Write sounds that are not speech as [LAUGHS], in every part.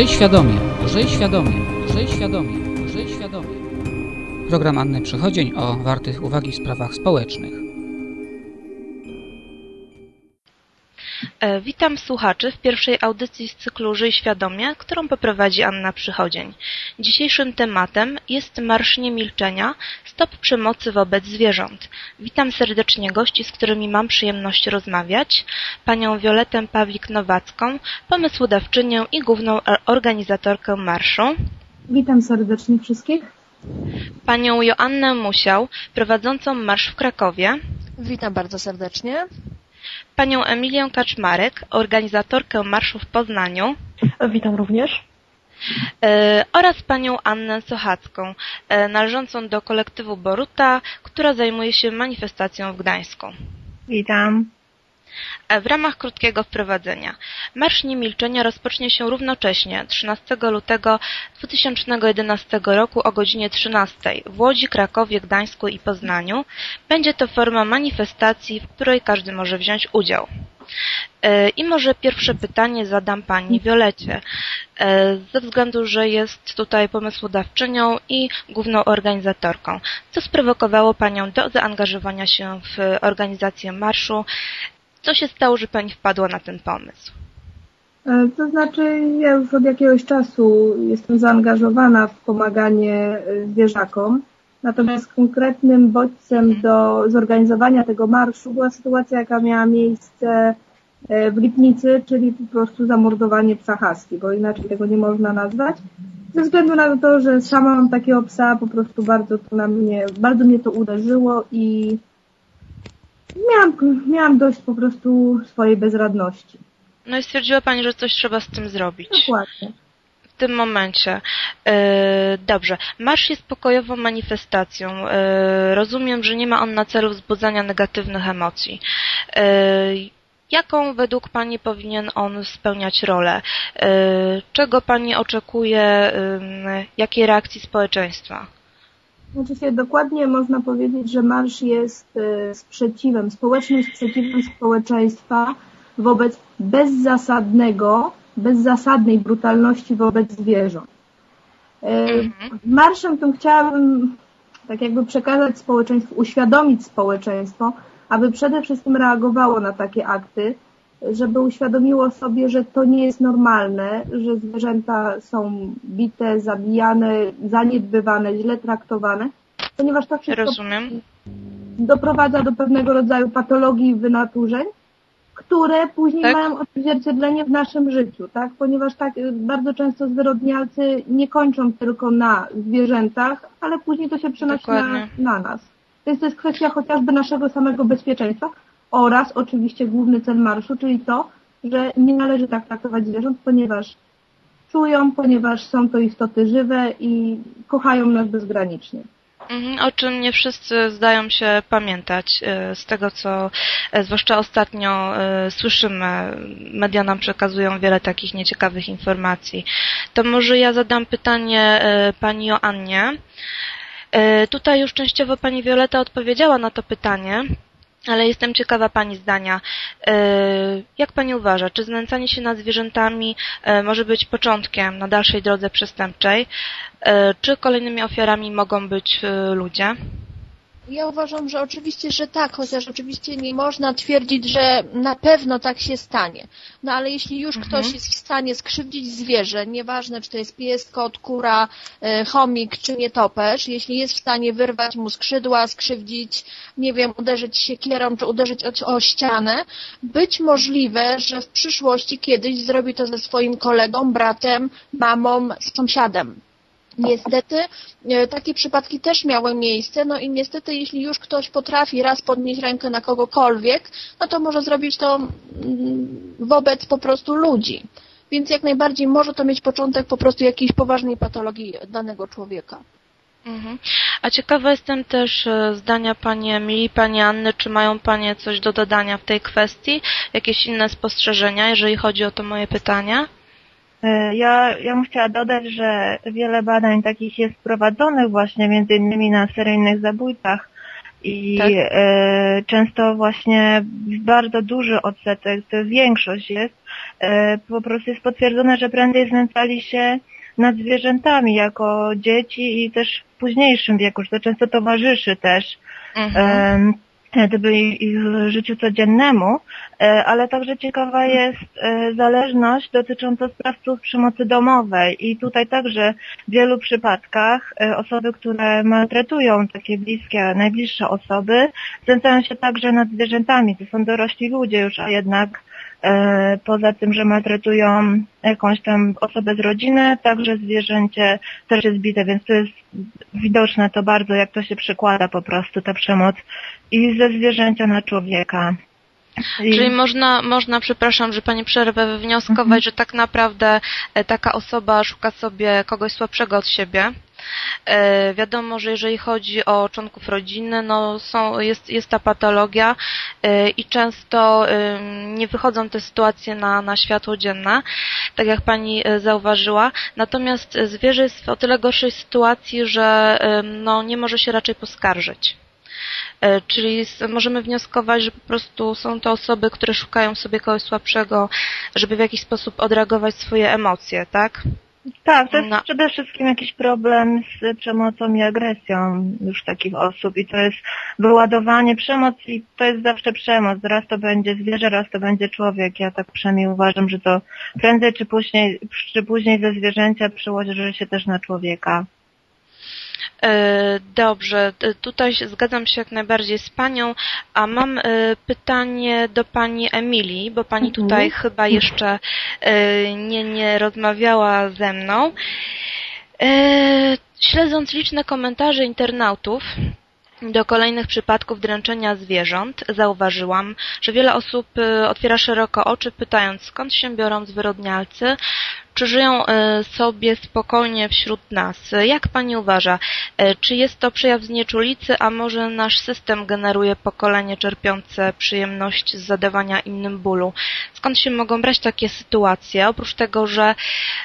Żyj świadomie, żyj świadomie, żyj świadomie, żyj świadomie. Program Anny Przychodzień o wartych uwagi sprawach społecznych. Witam słuchaczy w pierwszej audycji z cyklu Żyj Świadomie, którą poprowadzi Anna Przychodzień. Dzisiejszym tematem jest Marsz Niemilczenia – Stop Przemocy wobec Zwierząt. Witam serdecznie gości, z którymi mam przyjemność rozmawiać. Panią Violetę Pawlik-Nowacką, pomysłodawczynię i główną organizatorkę marszu. Witam serdecznie wszystkich. Panią Joannę Musiał, prowadzącą marsz w Krakowie. Witam bardzo serdecznie. Panią Emilię Kaczmarek, organizatorkę marszu w Poznaniu. Witam również. E, oraz panią Annę Sochacką, e, należącą do kolektywu Boruta, która zajmuje się manifestacją w Gdańsku. Witam. E, W ramach krótkiego wprowadzenia. Marsz Niemilczenia rozpocznie się równocześnie 13 lutego 2011 roku o godzinie 13 w Łodzi, Krakowie, Gdańsku i Poznaniu. Będzie to forma manifestacji, w której każdy może wziąć udział. E, I może pierwsze pytanie zadam Pani Wiolecie. E, Ze względu, że jest tutaj pomysłodawczynią i główną organizatorką. Co sprowokowało Panią do zaangażowania się w organizację marszu? Co się stało, że Pani wpadła na ten pomysł? E, To znaczy, ja już od jakiegoś czasu jestem zaangażowana w pomaganie e, zwierzakom. Natomiast konkretnym bodźcem do zorganizowania tego marszu była sytuacja, jaka miała miejsce e, w Lipnicy, czyli po prostu zamordowanie psa husky, bo inaczej tego nie można nazwać. Ze względu na to, że sama mam takiego psa, po prostu bardzo to na mnie, bardzo mnie to uderzyło i miałam, miałam dość po prostu swojej bezradności. No i stwierdziła Pani, że coś trzeba z tym zrobić. Dokładnie. W tym momencie. E, dobrze. Marsz jest pokojową manifestacją. E, rozumiem, że nie ma on na celu wzbudzania negatywnych emocji. E, jaką według Pani powinien on spełniać rolę? Czego Pani oczekuje? jakiej reakcji społeczeństwa? Znaczy się dokładnie można powiedzieć, że marsz jest e, sprzeciwem, społecznym sprzeciwem społeczeństwa wobec bezzasadnego, bezzasadnej brutalności wobec zwierząt. E, Mhm. Marszem tym chciałabym tak jakby przekazać społeczeństwu, uświadomić społeczeństwo, aby przede wszystkim reagowało na takie akty, żeby uświadomiło sobie, że to nie jest normalne, że zwierzęta są bite, zabijane, zaniedbywane, źle traktowane, ponieważ to wszystko Rozumiem. doprowadza do pewnego rodzaju patologii wynaturzeń, które później Tak. mają odzwierciedlenie w naszym życiu, tak? Ponieważ tak y, bardzo często zwyrodnialcy nie kończą tylko na zwierzętach, ale później to się przenosi na, na nas. Więc to jest kwestia chociażby naszego samego bezpieczeństwa oraz oczywiście główny cel marszu, czyli to, że nie należy tak traktować zwierząt, ponieważ czują, ponieważ są to istoty żywe i kochają nas bezgranicznie. Mhm, o czym nie wszyscy zdają się pamiętać e, z tego, co e, zwłaszcza ostatnio e, słyszymy. Media nam przekazują wiele takich nieciekawych informacji. To może ja zadam pytanie pani Joannie. Tutaj już częściowo pani Wioleta odpowiedziała na to pytanie. Ale jestem ciekawa Pani zdania. E, Jak Pani uważa, czy znęcanie się nad zwierzętami e, może być początkiem na dalszej drodze przestępczej? E, Czy kolejnymi ofiarami mogą być ludzie? Ja uważam, że oczywiście, że tak, chociaż oczywiście nie można twierdzić, że na pewno tak się stanie. No ale jeśli już Mhm. ktoś jest w stanie skrzywdzić zwierzę, nieważne czy to jest pies, kot, kura, e, chomik czy nietoperz, jeśli jest w stanie wyrwać mu skrzydła, skrzywdzić, nie wiem, uderzyć siekierą czy uderzyć o, o ścianę, być możliwe, że w przyszłości kiedyś zrobi to ze swoim kolegą, bratem, mamą, sąsiadem. Niestety e, takie przypadki też miały miejsce, no i niestety jeśli już ktoś potrafi raz podnieść rękę na kogokolwiek, no to może zrobić to mm, wobec po prostu ludzi. Więc jak najbardziej może to mieć początek po prostu jakiejś poważnej patologii danego człowieka. Mhm. A ciekawa jestem też e, zdania Pani Emilii, Pani Anny, czy mają Panie coś do dodania w tej kwestii? Jakieś inne spostrzeżenia, jeżeli chodzi o to moje pytanie? E, Ja, ja bym chciała dodać, że wiele badań takich jest prowadzonych właśnie między innymi na seryjnych zabójcach i Tak. e, często właśnie bardzo duży odsetek, to większość jest e, po prostu jest potwierdzone, że prędzej znęcali się nad zwierzętami jako dzieci i też w późniejszym wieku, że to często towarzyszy też Mhm. Gdyby ich życiu codziennemu, e, ale także ciekawa jest e, zależność dotycząca sprawców przemocy domowej i tutaj także w wielu przypadkach e, osoby, które maltretują takie bliskie, najbliższe osoby, znęcają się także nad zwierzętami. To są dorośli ludzie już, a jednak e, poza tym, że maltretują jakąś tam osobę z rodziny, także zwierzęcie też jest bite, więc to jest widoczne to bardzo, jak to się przekłada po prostu ta przemoc i ze zwierzęcia na człowieka. I, Czyli można, można, przepraszam, że Pani przerwę, wywnioskować, Mhm. że tak naprawdę e, taka osoba szuka sobie kogoś słabszego od siebie. E, wiadomo, że jeżeli chodzi o członków rodziny, no są, jest, jest ta patologia e, i często nie wychodzą te sytuacje na, na światło dzienne, tak jak Pani e, zauważyła. Natomiast zwierzę jest w o tyle gorszej sytuacji, że no, nie może się raczej poskarżyć. Czyli możemy wnioskować, że po prostu są to osoby, które szukają sobie kogoś słabszego, żeby w jakiś sposób odreagować swoje emocje, tak? Tak, to jest no. przede wszystkim jakiś problem z przemocą i agresją już takich osób i to jest wyładowanie przemoc i to jest zawsze przemoc. Raz to będzie zwierzę, raz to będzie człowiek. Ja tak przynajmniej uważam, że to prędzej czy później, czy później ze zwierzęcia przełoży się też na człowieka. E, Dobrze, tutaj zgadzam się jak najbardziej z Panią, a mam e, pytanie do Pani Emilii, bo Pani Mhm. tutaj chyba jeszcze e, nie, nie rozmawiała ze mną. Śledząc liczne komentarze internautów, do kolejnych przypadków dręczenia zwierząt zauważyłam, że wiele osób otwiera szeroko oczy, pytając skąd się biorą zwyrodnialcy, czy żyją e, sobie spokojnie wśród nas. Jak Pani uważa, e, czy jest to przejaw znieczulicy, a może nasz system generuje pokolenie czerpiące przyjemność z zadawania innym bólu? Skąd się mogą brać takie sytuacje? Oprócz tego, że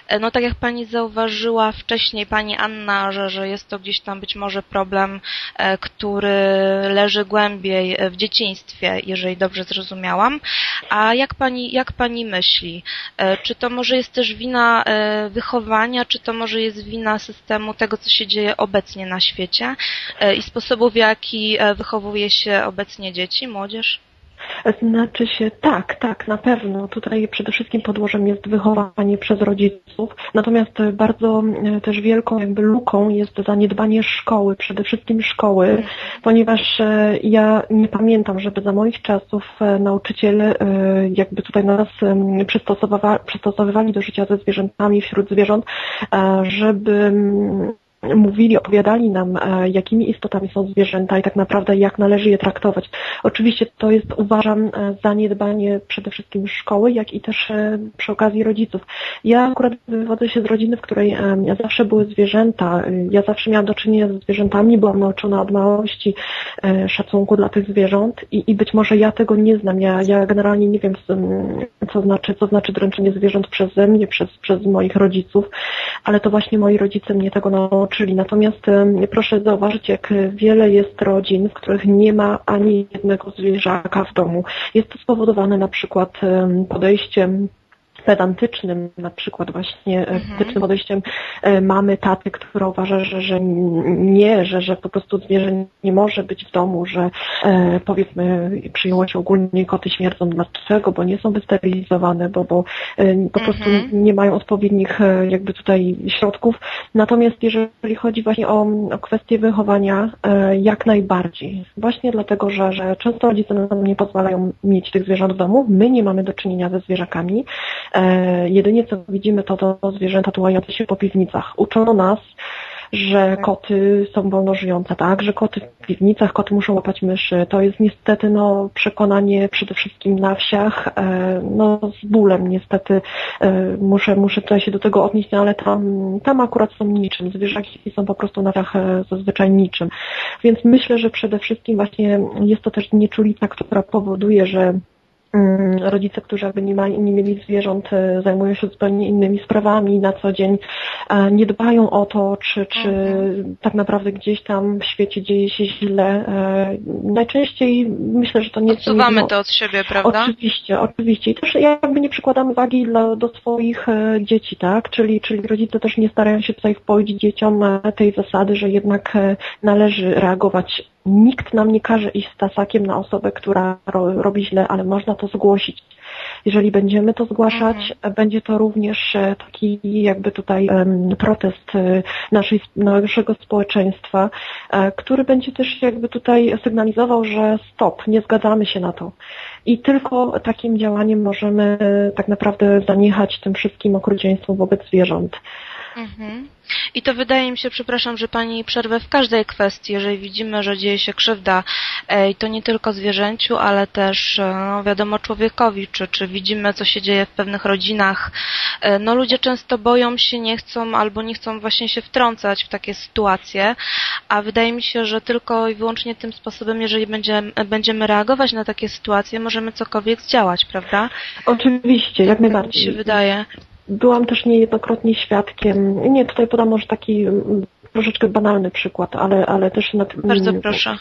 e, no tak jak Pani zauważyła wcześniej, Pani Anna, że, że jest to gdzieś tam być może problem, który leży głębiej w dzieciństwie, jeżeli dobrze zrozumiałam. A jak Pani, jak pani myśli? Czy to może jest też wina e, wychowania, czy to może jest wina systemu tego, co się dzieje obecnie na świecie e, i sposobu, w jaki e, wychowuje się obecnie dzieci, młodzież? Znaczy się tak, tak, na pewno. Tutaj przede wszystkim podłożem jest wychowanie przez rodziców. Natomiast bardzo e, też wielką jakby luką jest zaniedbanie szkoły, przede wszystkim szkoły, ponieważ e, ja nie pamiętam, żeby za moich czasów e, nauczyciele e, jakby tutaj nas przystosowywali do życia ze zwierzętami wśród zwierząt, e, żeby mm, mówili, opowiadali nam, e, jakimi istotami są zwierzęta i tak naprawdę jak należy je traktować. Oczywiście to jest, uważam, e, zaniedbanie przede wszystkim szkoły, jak i też e, przy okazji rodziców. Ja akurat wywodzę się z rodziny, w której zawsze były zwierzęta. Ja zawsze miałam do czynienia ze zwierzętami, byłam nauczona od małości szacunku dla tych zwierząt i, i być może ja tego nie znam. Ja, ja generalnie nie wiem, co znaczy, co znaczy dręczenie zwierząt przeze mnie, przez, przez moich rodziców, ale to właśnie moi rodzice mnie tego nauczyli. Natomiast proszę zauważyć, jak wiele jest rodzin, w których nie ma ani jednego zwierzaka w domu. Jest to spowodowane na przykład em, podejściem pedantycznym, na przykład właśnie Mhm. mhm. pedantycznym podejściem e, mamy, taty, która uważa, że, że nie, że, że po prostu zwierzę nie może być w domu, że e, powiedzmy przyjęło się ogólnie koty śmierdzą dlaczego, bo nie są wysterylizowane, bo, bo e, po prostu Mhm. nie mają odpowiednich e, jakby tutaj środków. Natomiast jeżeli chodzi właśnie o, o kwestię wychowania, e, jak najbardziej. Właśnie dlatego, że, że często rodzice nam nie pozwalają mieć tych zwierząt w domu, my nie mamy do czynienia ze zwierzakami. E, jedynie co widzimy to, to zwierzęta tułające się po piwnicach. Uczono nas, że koty są wolno żyjące, tak, że koty w piwnicach, koty muszą łapać myszy. To jest niestety no, przekonanie przede wszystkim na wsiach, e, no z bólem niestety e, muszę, muszę tutaj się do tego odnieść, no, ale tam, tam akurat są niczym. Zwierzaki są po prostu na wsiach zazwyczaj niczym. Więc myślę, że przede wszystkim właśnie jest to też nieczulica, która powoduje, że rodzice, którzy jakby nie, ma, nie mieli zwierząt, e, zajmują się zupełnie innymi sprawami na co dzień, e, nie dbają o to, czy, czy Mhm. tak naprawdę gdzieś tam w świecie dzieje się źle. E, Najczęściej myślę, że to nie Odsuwamy nie, to od siebie, prawda? Oczywiście, oczywiście. I też jakby nie przykładamy wagi dla, do swoich dzieci, tak? Czyli, czyli rodzice też nie starają się tutaj wpoić dzieciom tej zasady, że jednak należy reagować. Nikt nam nie każe iść z tasakiem na osobę, która ro, robi źle, ale można to zgłosić. Jeżeli będziemy to zgłaszać, e, będzie to również e, taki jakby tutaj protest e, naszej, naszego społeczeństwa, e, który będzie też jakby tutaj sygnalizował, że stop, nie zgadzamy się na to. I tylko takim działaniem możemy tak naprawdę zaniechać tym wszystkim okrucieństwom wobec zwierząt. Mhm. I to wydaje mi się, przepraszam, że Pani przerwę w każdej kwestii, jeżeli widzimy, że dzieje się krzywda e, i to nie tylko zwierzęciu, ale też e, no, wiadomo człowiekowi, czy, czy widzimy, co się dzieje w pewnych rodzinach. E, No ludzie często boją się, nie chcą albo nie chcą właśnie się wtrącać w takie sytuacje, a wydaje mi się, że tylko i wyłącznie tym sposobem, jeżeli będziemy, będziemy reagować na takie sytuacje, możemy cokolwiek zdziałać, prawda? Oczywiście, jak Tak mi się najbardziej. wydaje. Byłam też niejednokrotnie świadkiem, nie, tutaj podam może taki mm, troszeczkę banalny przykład, ale, ale też na, Bardzo mm, proszę.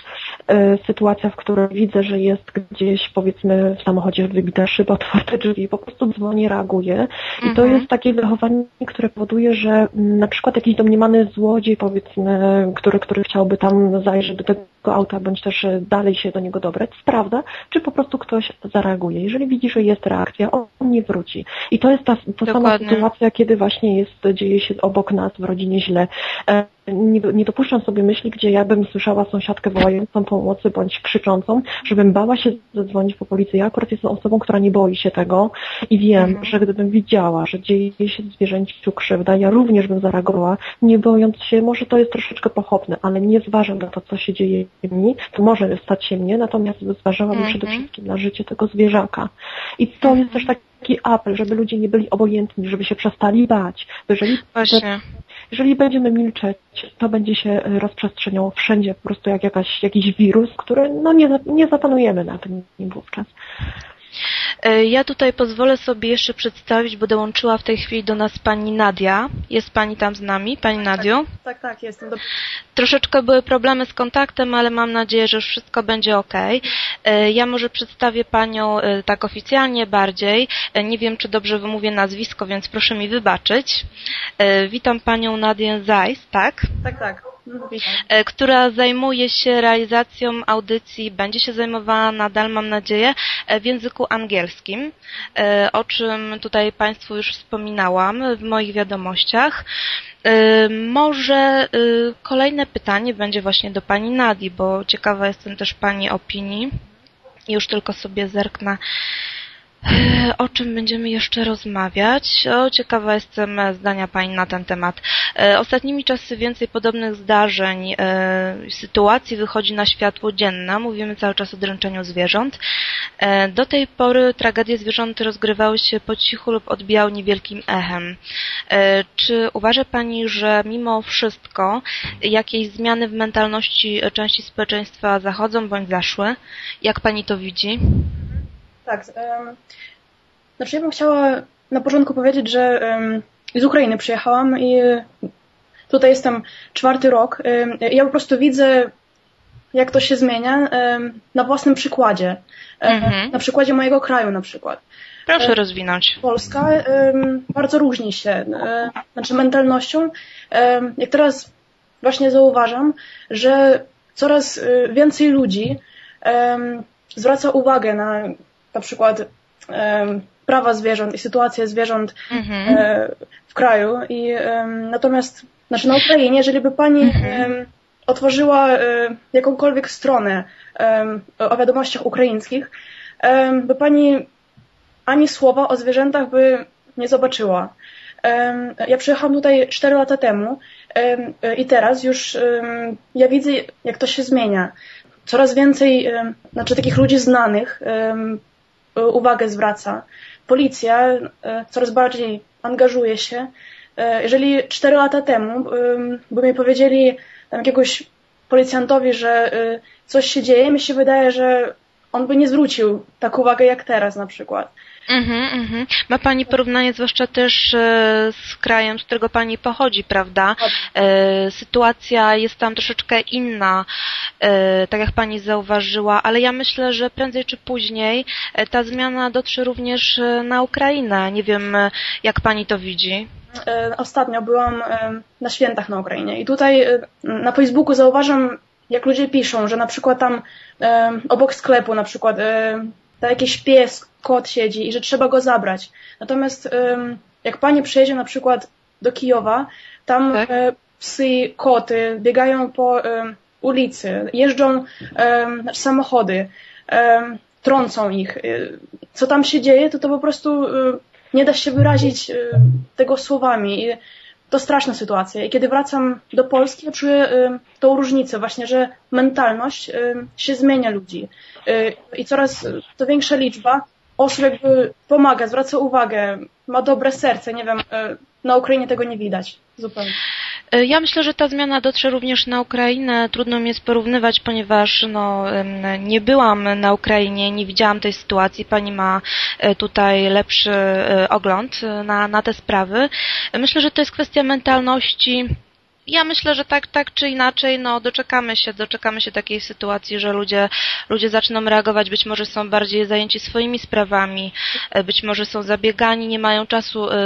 e, sytuacja, w której widzę, że jest gdzieś powiedzmy w samochodzie wybita szyba, [LAUGHS] otwarte drzwi, po prostu dzwonię, reaguję i to Mhm. jest takie zachowanie, które powoduje, że mm, na przykład jakiś domniemany złodziej powiedzmy, który, który chciałby tam zajrzeć do tego auta, bądź też e, dalej się do niego dobrać, sprawdza, czy po prostu ktoś zareaguje. Jeżeli widzi, że jest reakcja, on nie wróci. I to jest ta, ta sama sytuacja, kiedy właśnie jest, dzieje się obok nas w rodzinie źle. Nie, nie dopuszczam sobie myśli, gdzie ja bym słyszała sąsiadkę wołającą pomocy bądź krzyczącą, żebym bała się zadzwonić po policję. Ja akurat jestem osobą, która nie boi się tego i wiem, Mhm. że gdybym widziała, że dzieje się zwierzęciu krzywda, ja również bym zareagowała, nie bojąc się, może to jest troszeczkę pochopne, ale nie zważam na to, co się dzieje mi, to może stać się mnie, natomiast zważałabym Mhm. przede wszystkim na życie tego zwierzaka. I to jest też taki apel, żeby ludzie nie byli obojętni, żeby się przestali bać. Jeżeli, Właśnie. Jeżeli będziemy milczeć, to będzie się e, rozprzestrzeniało wszędzie po prostu jak jakaś, jakiś wirus, który no nie, nie zapanujemy na tym wówczas. E, Ja tutaj pozwolę sobie jeszcze przedstawić, bo dołączyła w tej chwili do nas pani Nadia. Jest pani tam z nami, pani Nadiu? Tak, tak, jestem. Do... Troszeczkę były problemy z kontaktem, ale mam nadzieję, że już wszystko będzie ok. E, Ja może przedstawię panią e, tak oficjalnie bardziej. Nie wiem, czy dobrze wymówię nazwisko, więc proszę mi wybaczyć. Witam panią Nadię Zajs, tak? Tak, tak. E, która zajmuje się realizacją audycji, będzie się zajmowała nadal, mam nadzieję, e, w języku angielskim, e, o czym tutaj Państwu już wspominałam w moich wiadomościach. Może kolejne pytanie będzie właśnie do Pani Nadi, bo ciekawa jestem też Pani opinii. Już tylko sobie zerknę O czym będziemy jeszcze rozmawiać? O, ciekawa jestem e, zdania Pani na ten temat. E, Ostatnimi czasy więcej podobnych zdarzeń, e, sytuacji wychodzi na światło dzienne. Mówimy cały czas o dręczeniu zwierząt. E, Do tej pory tragedie zwierząt rozgrywały się po cichu lub odbijały niewielkim echem. E, Czy uważa Pani, że mimo wszystko jakieś zmiany w mentalności e, części społeczeństwa zachodzą bądź zaszły? Jak Pani to widzi? Tak. em, znaczy ja bym chciała na początku powiedzieć, że em, z Ukrainy przyjechałam i tutaj jestem czwarty rok. Em, ja po prostu widzę, jak to się zmienia em, na własnym przykładzie. Mhm. Na przykładzie mojego kraju na przykład. Proszę rozwinąć. Polska bardzo różni się, znaczy mentalnością. Jak teraz właśnie zauważam, że coraz e, więcej ludzi zwraca uwagę na na przykład prawa zwierząt i sytuację zwierząt Mhm. e, w kraju. I natomiast znaczy na Ukrainie, jeżeli by pani Mhm. otworzyła e, jakąkolwiek stronę o wiadomościach ukraińskich, by pani ani słowa o zwierzętach by nie zobaczyła. Ja przyjechałam tutaj 4 lata temu em, i teraz już ja widzę, jak to się zmienia. Coraz więcej, znaczy takich ludzi znanych uwagę zwraca. Policja e, coraz bardziej angażuje się. E, Jeżeli 4 lata temu em, by mi powiedzieli jakiegoś policjantowi, że e, coś się dzieje, mi się wydaje, że on by nie zwrócił tak uwagę jak teraz na przykład. Mhm, mhm. Ma Pani porównanie zwłaszcza też e, z krajem, z którego Pani pochodzi, prawda? E, sytuacja jest tam troszeczkę inna, e, tak jak Pani zauważyła, ale ja myślę, że prędzej czy później ta zmiana dotrze również na Ukrainę. Nie wiem, jak Pani to widzi. Ostatnio byłam na świętach na Ukrainie i tutaj na Facebooku zauważam, jak ludzie piszą, że na przykład tam obok sklepu na przykład tam jakiś pies, kot siedzi i że trzeba go zabrać. Natomiast jak pani przyjedzie na przykład do Kijowa, tam Tak. e, psy, koty biegają po ulicy, jeżdżą znaczy samochody, trącą ich. E, Co tam się dzieje, to to po prostu e, nie da się wyrazić tego słowami. I to straszna sytuacja. I kiedy wracam do Polski, ja czuję e, tą różnicę właśnie, że mentalność e, się zmienia ludzi. E, I coraz to większa liczba osób jakby pomaga, zwraca uwagę, ma dobre serce. Nie wiem, na Ukrainie tego nie widać zupełnie. E, Ja myślę, że ta zmiana dotrze również na Ukrainę. Trudno mi jest porównywać, ponieważ no, nie byłam na Ukrainie, nie widziałam tej sytuacji. Pani ma e, tutaj lepszy e, ogląd na, na te sprawy. Myślę, że to jest kwestia mentalności. Ja myślę, że tak, tak czy inaczej, no doczekamy się, doczekamy się takiej sytuacji, że ludzie, ludzie zaczną reagować, być może są bardziej zajęci swoimi sprawami, e, być może są zabiegani, nie mają czasu, e,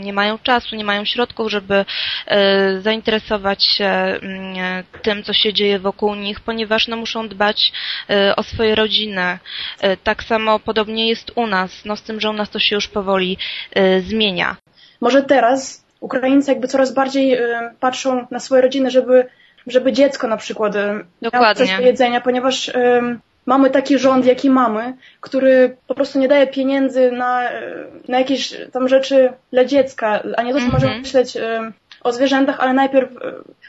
nie mają czasu, nie mają środków, żeby e, zainteresować się mm, tym, co się dzieje wokół nich, ponieważ no muszą dbać o swoje rodziny. Tak samo podobnie jest u nas, no z tym, że u nas to się już powoli zmienia. Może teraz Ukraińcy jakby coraz bardziej e, patrzą na swoje rodziny, żeby, żeby dziecko na przykład e, miało coś do jedzenia, ponieważ e, mamy taki rząd, jaki mamy, który po prostu nie daje pieniędzy na, na jakieś tam rzeczy dla dziecka, a nie to, co Mhm. możemy myśleć e, o zwierzętach, ale najpierw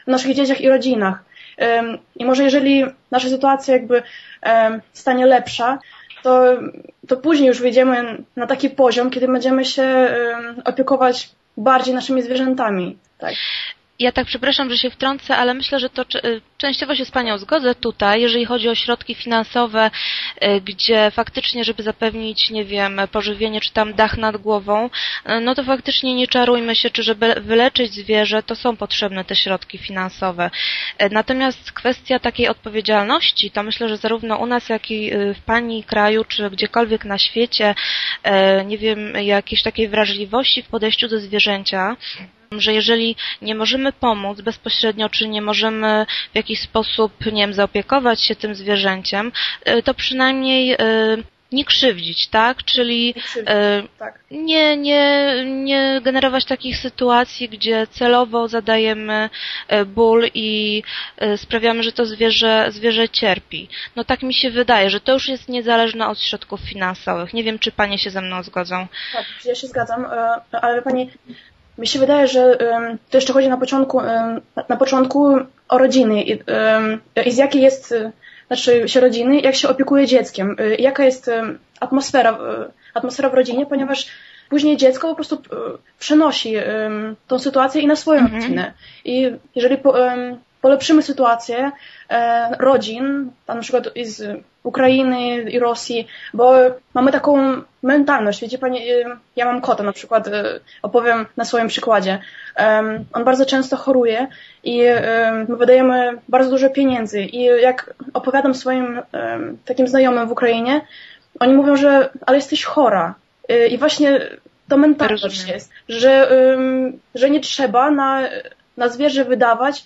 o naszych dzieciach i rodzinach. I może jeżeli nasza sytuacja jakby stanie lepsza, to, to później już wyjdziemy na taki poziom, kiedy będziemy się opiekować bardziej naszymi zwierzętami. Tak. Ja tak przepraszam, że się wtrącę, ale myślę, że to y, częściowo się z Panią zgodzę tutaj, jeżeli chodzi o środki finansowe, y, gdzie faktycznie, żeby zapewnić, nie wiem, pożywienie czy tam dach nad głową, y, no to faktycznie nie czarujmy się, czy żeby wyleczyć zwierzę, to są potrzebne te środki finansowe. Natomiast kwestia takiej odpowiedzialności, to myślę, że zarówno u nas, jak i w Pani kraju, czy gdziekolwiek na świecie, nie wiem, jakiejś takiej wrażliwości w podejściu do zwierzęcia, że jeżeli nie możemy pomóc bezpośrednio, czy nie możemy w jakiś sposób, nie wiem, zaopiekować się tym zwierzęciem, y, to przynajmniej y, nie krzywdzić, tak? Czyli y, tak. nie, nie, nie generować takich sytuacji, gdzie celowo zadajemy ból i sprawiamy, że to zwierzę, zwierzę cierpi. No tak mi się wydaje, że to już jest niezależne od środków finansowych. Nie wiem, czy panie się ze mną zgodzą. Tak, ja się zgadzam, e, ale pani, mi się wydaje, że to jeszcze chodzi na początku, na początku o rodziny i, i z jakiej jest, e, znaczy się rodziny, jak się opiekuje dzieckiem, e, jaka jest atmosfera, e, atmosfera w rodzinie, ponieważ później dziecko po prostu przenosi tą sytuację i na swoją Mhm. rodzinę. I jeżeli po, polepszymy sytuację rodzin, na przykład z Ukrainy i Rosji, bo mamy taką mentalność. Wiecie Pani, y, ja mam kota na przykład, y, opowiem na swoim przykładzie. On bardzo często choruje i my wydajemy bardzo dużo pieniędzy i jak opowiadam swoim takim znajomym w Ukrainie, oni mówią, że ale jesteś chora. Y, I właśnie to mentalność jest, że, że nie trzeba na, na zwierzę wydawać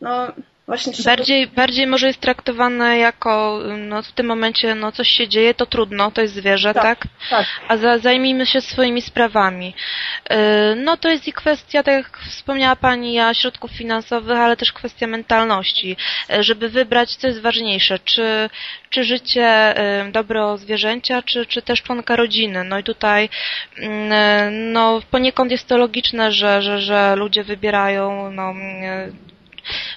no właśnie Bardziej, bardziej może jest traktowane jako, no w tym momencie, no coś się dzieje, to trudno, to jest zwierzę, Tak. tak? tak. A za, zajmijmy się swoimi sprawami. Yy, No to jest i kwestia, tak jak wspomniała Pani, ja środków finansowych, ale też kwestia mentalności, yy, żeby wybrać, co jest ważniejsze, czy, czy życie, yy, dobro zwierzęcia, czy, czy też członka rodziny. No i tutaj yy, no poniekąd jest to logiczne, że, że, że ludzie wybierają no, yy,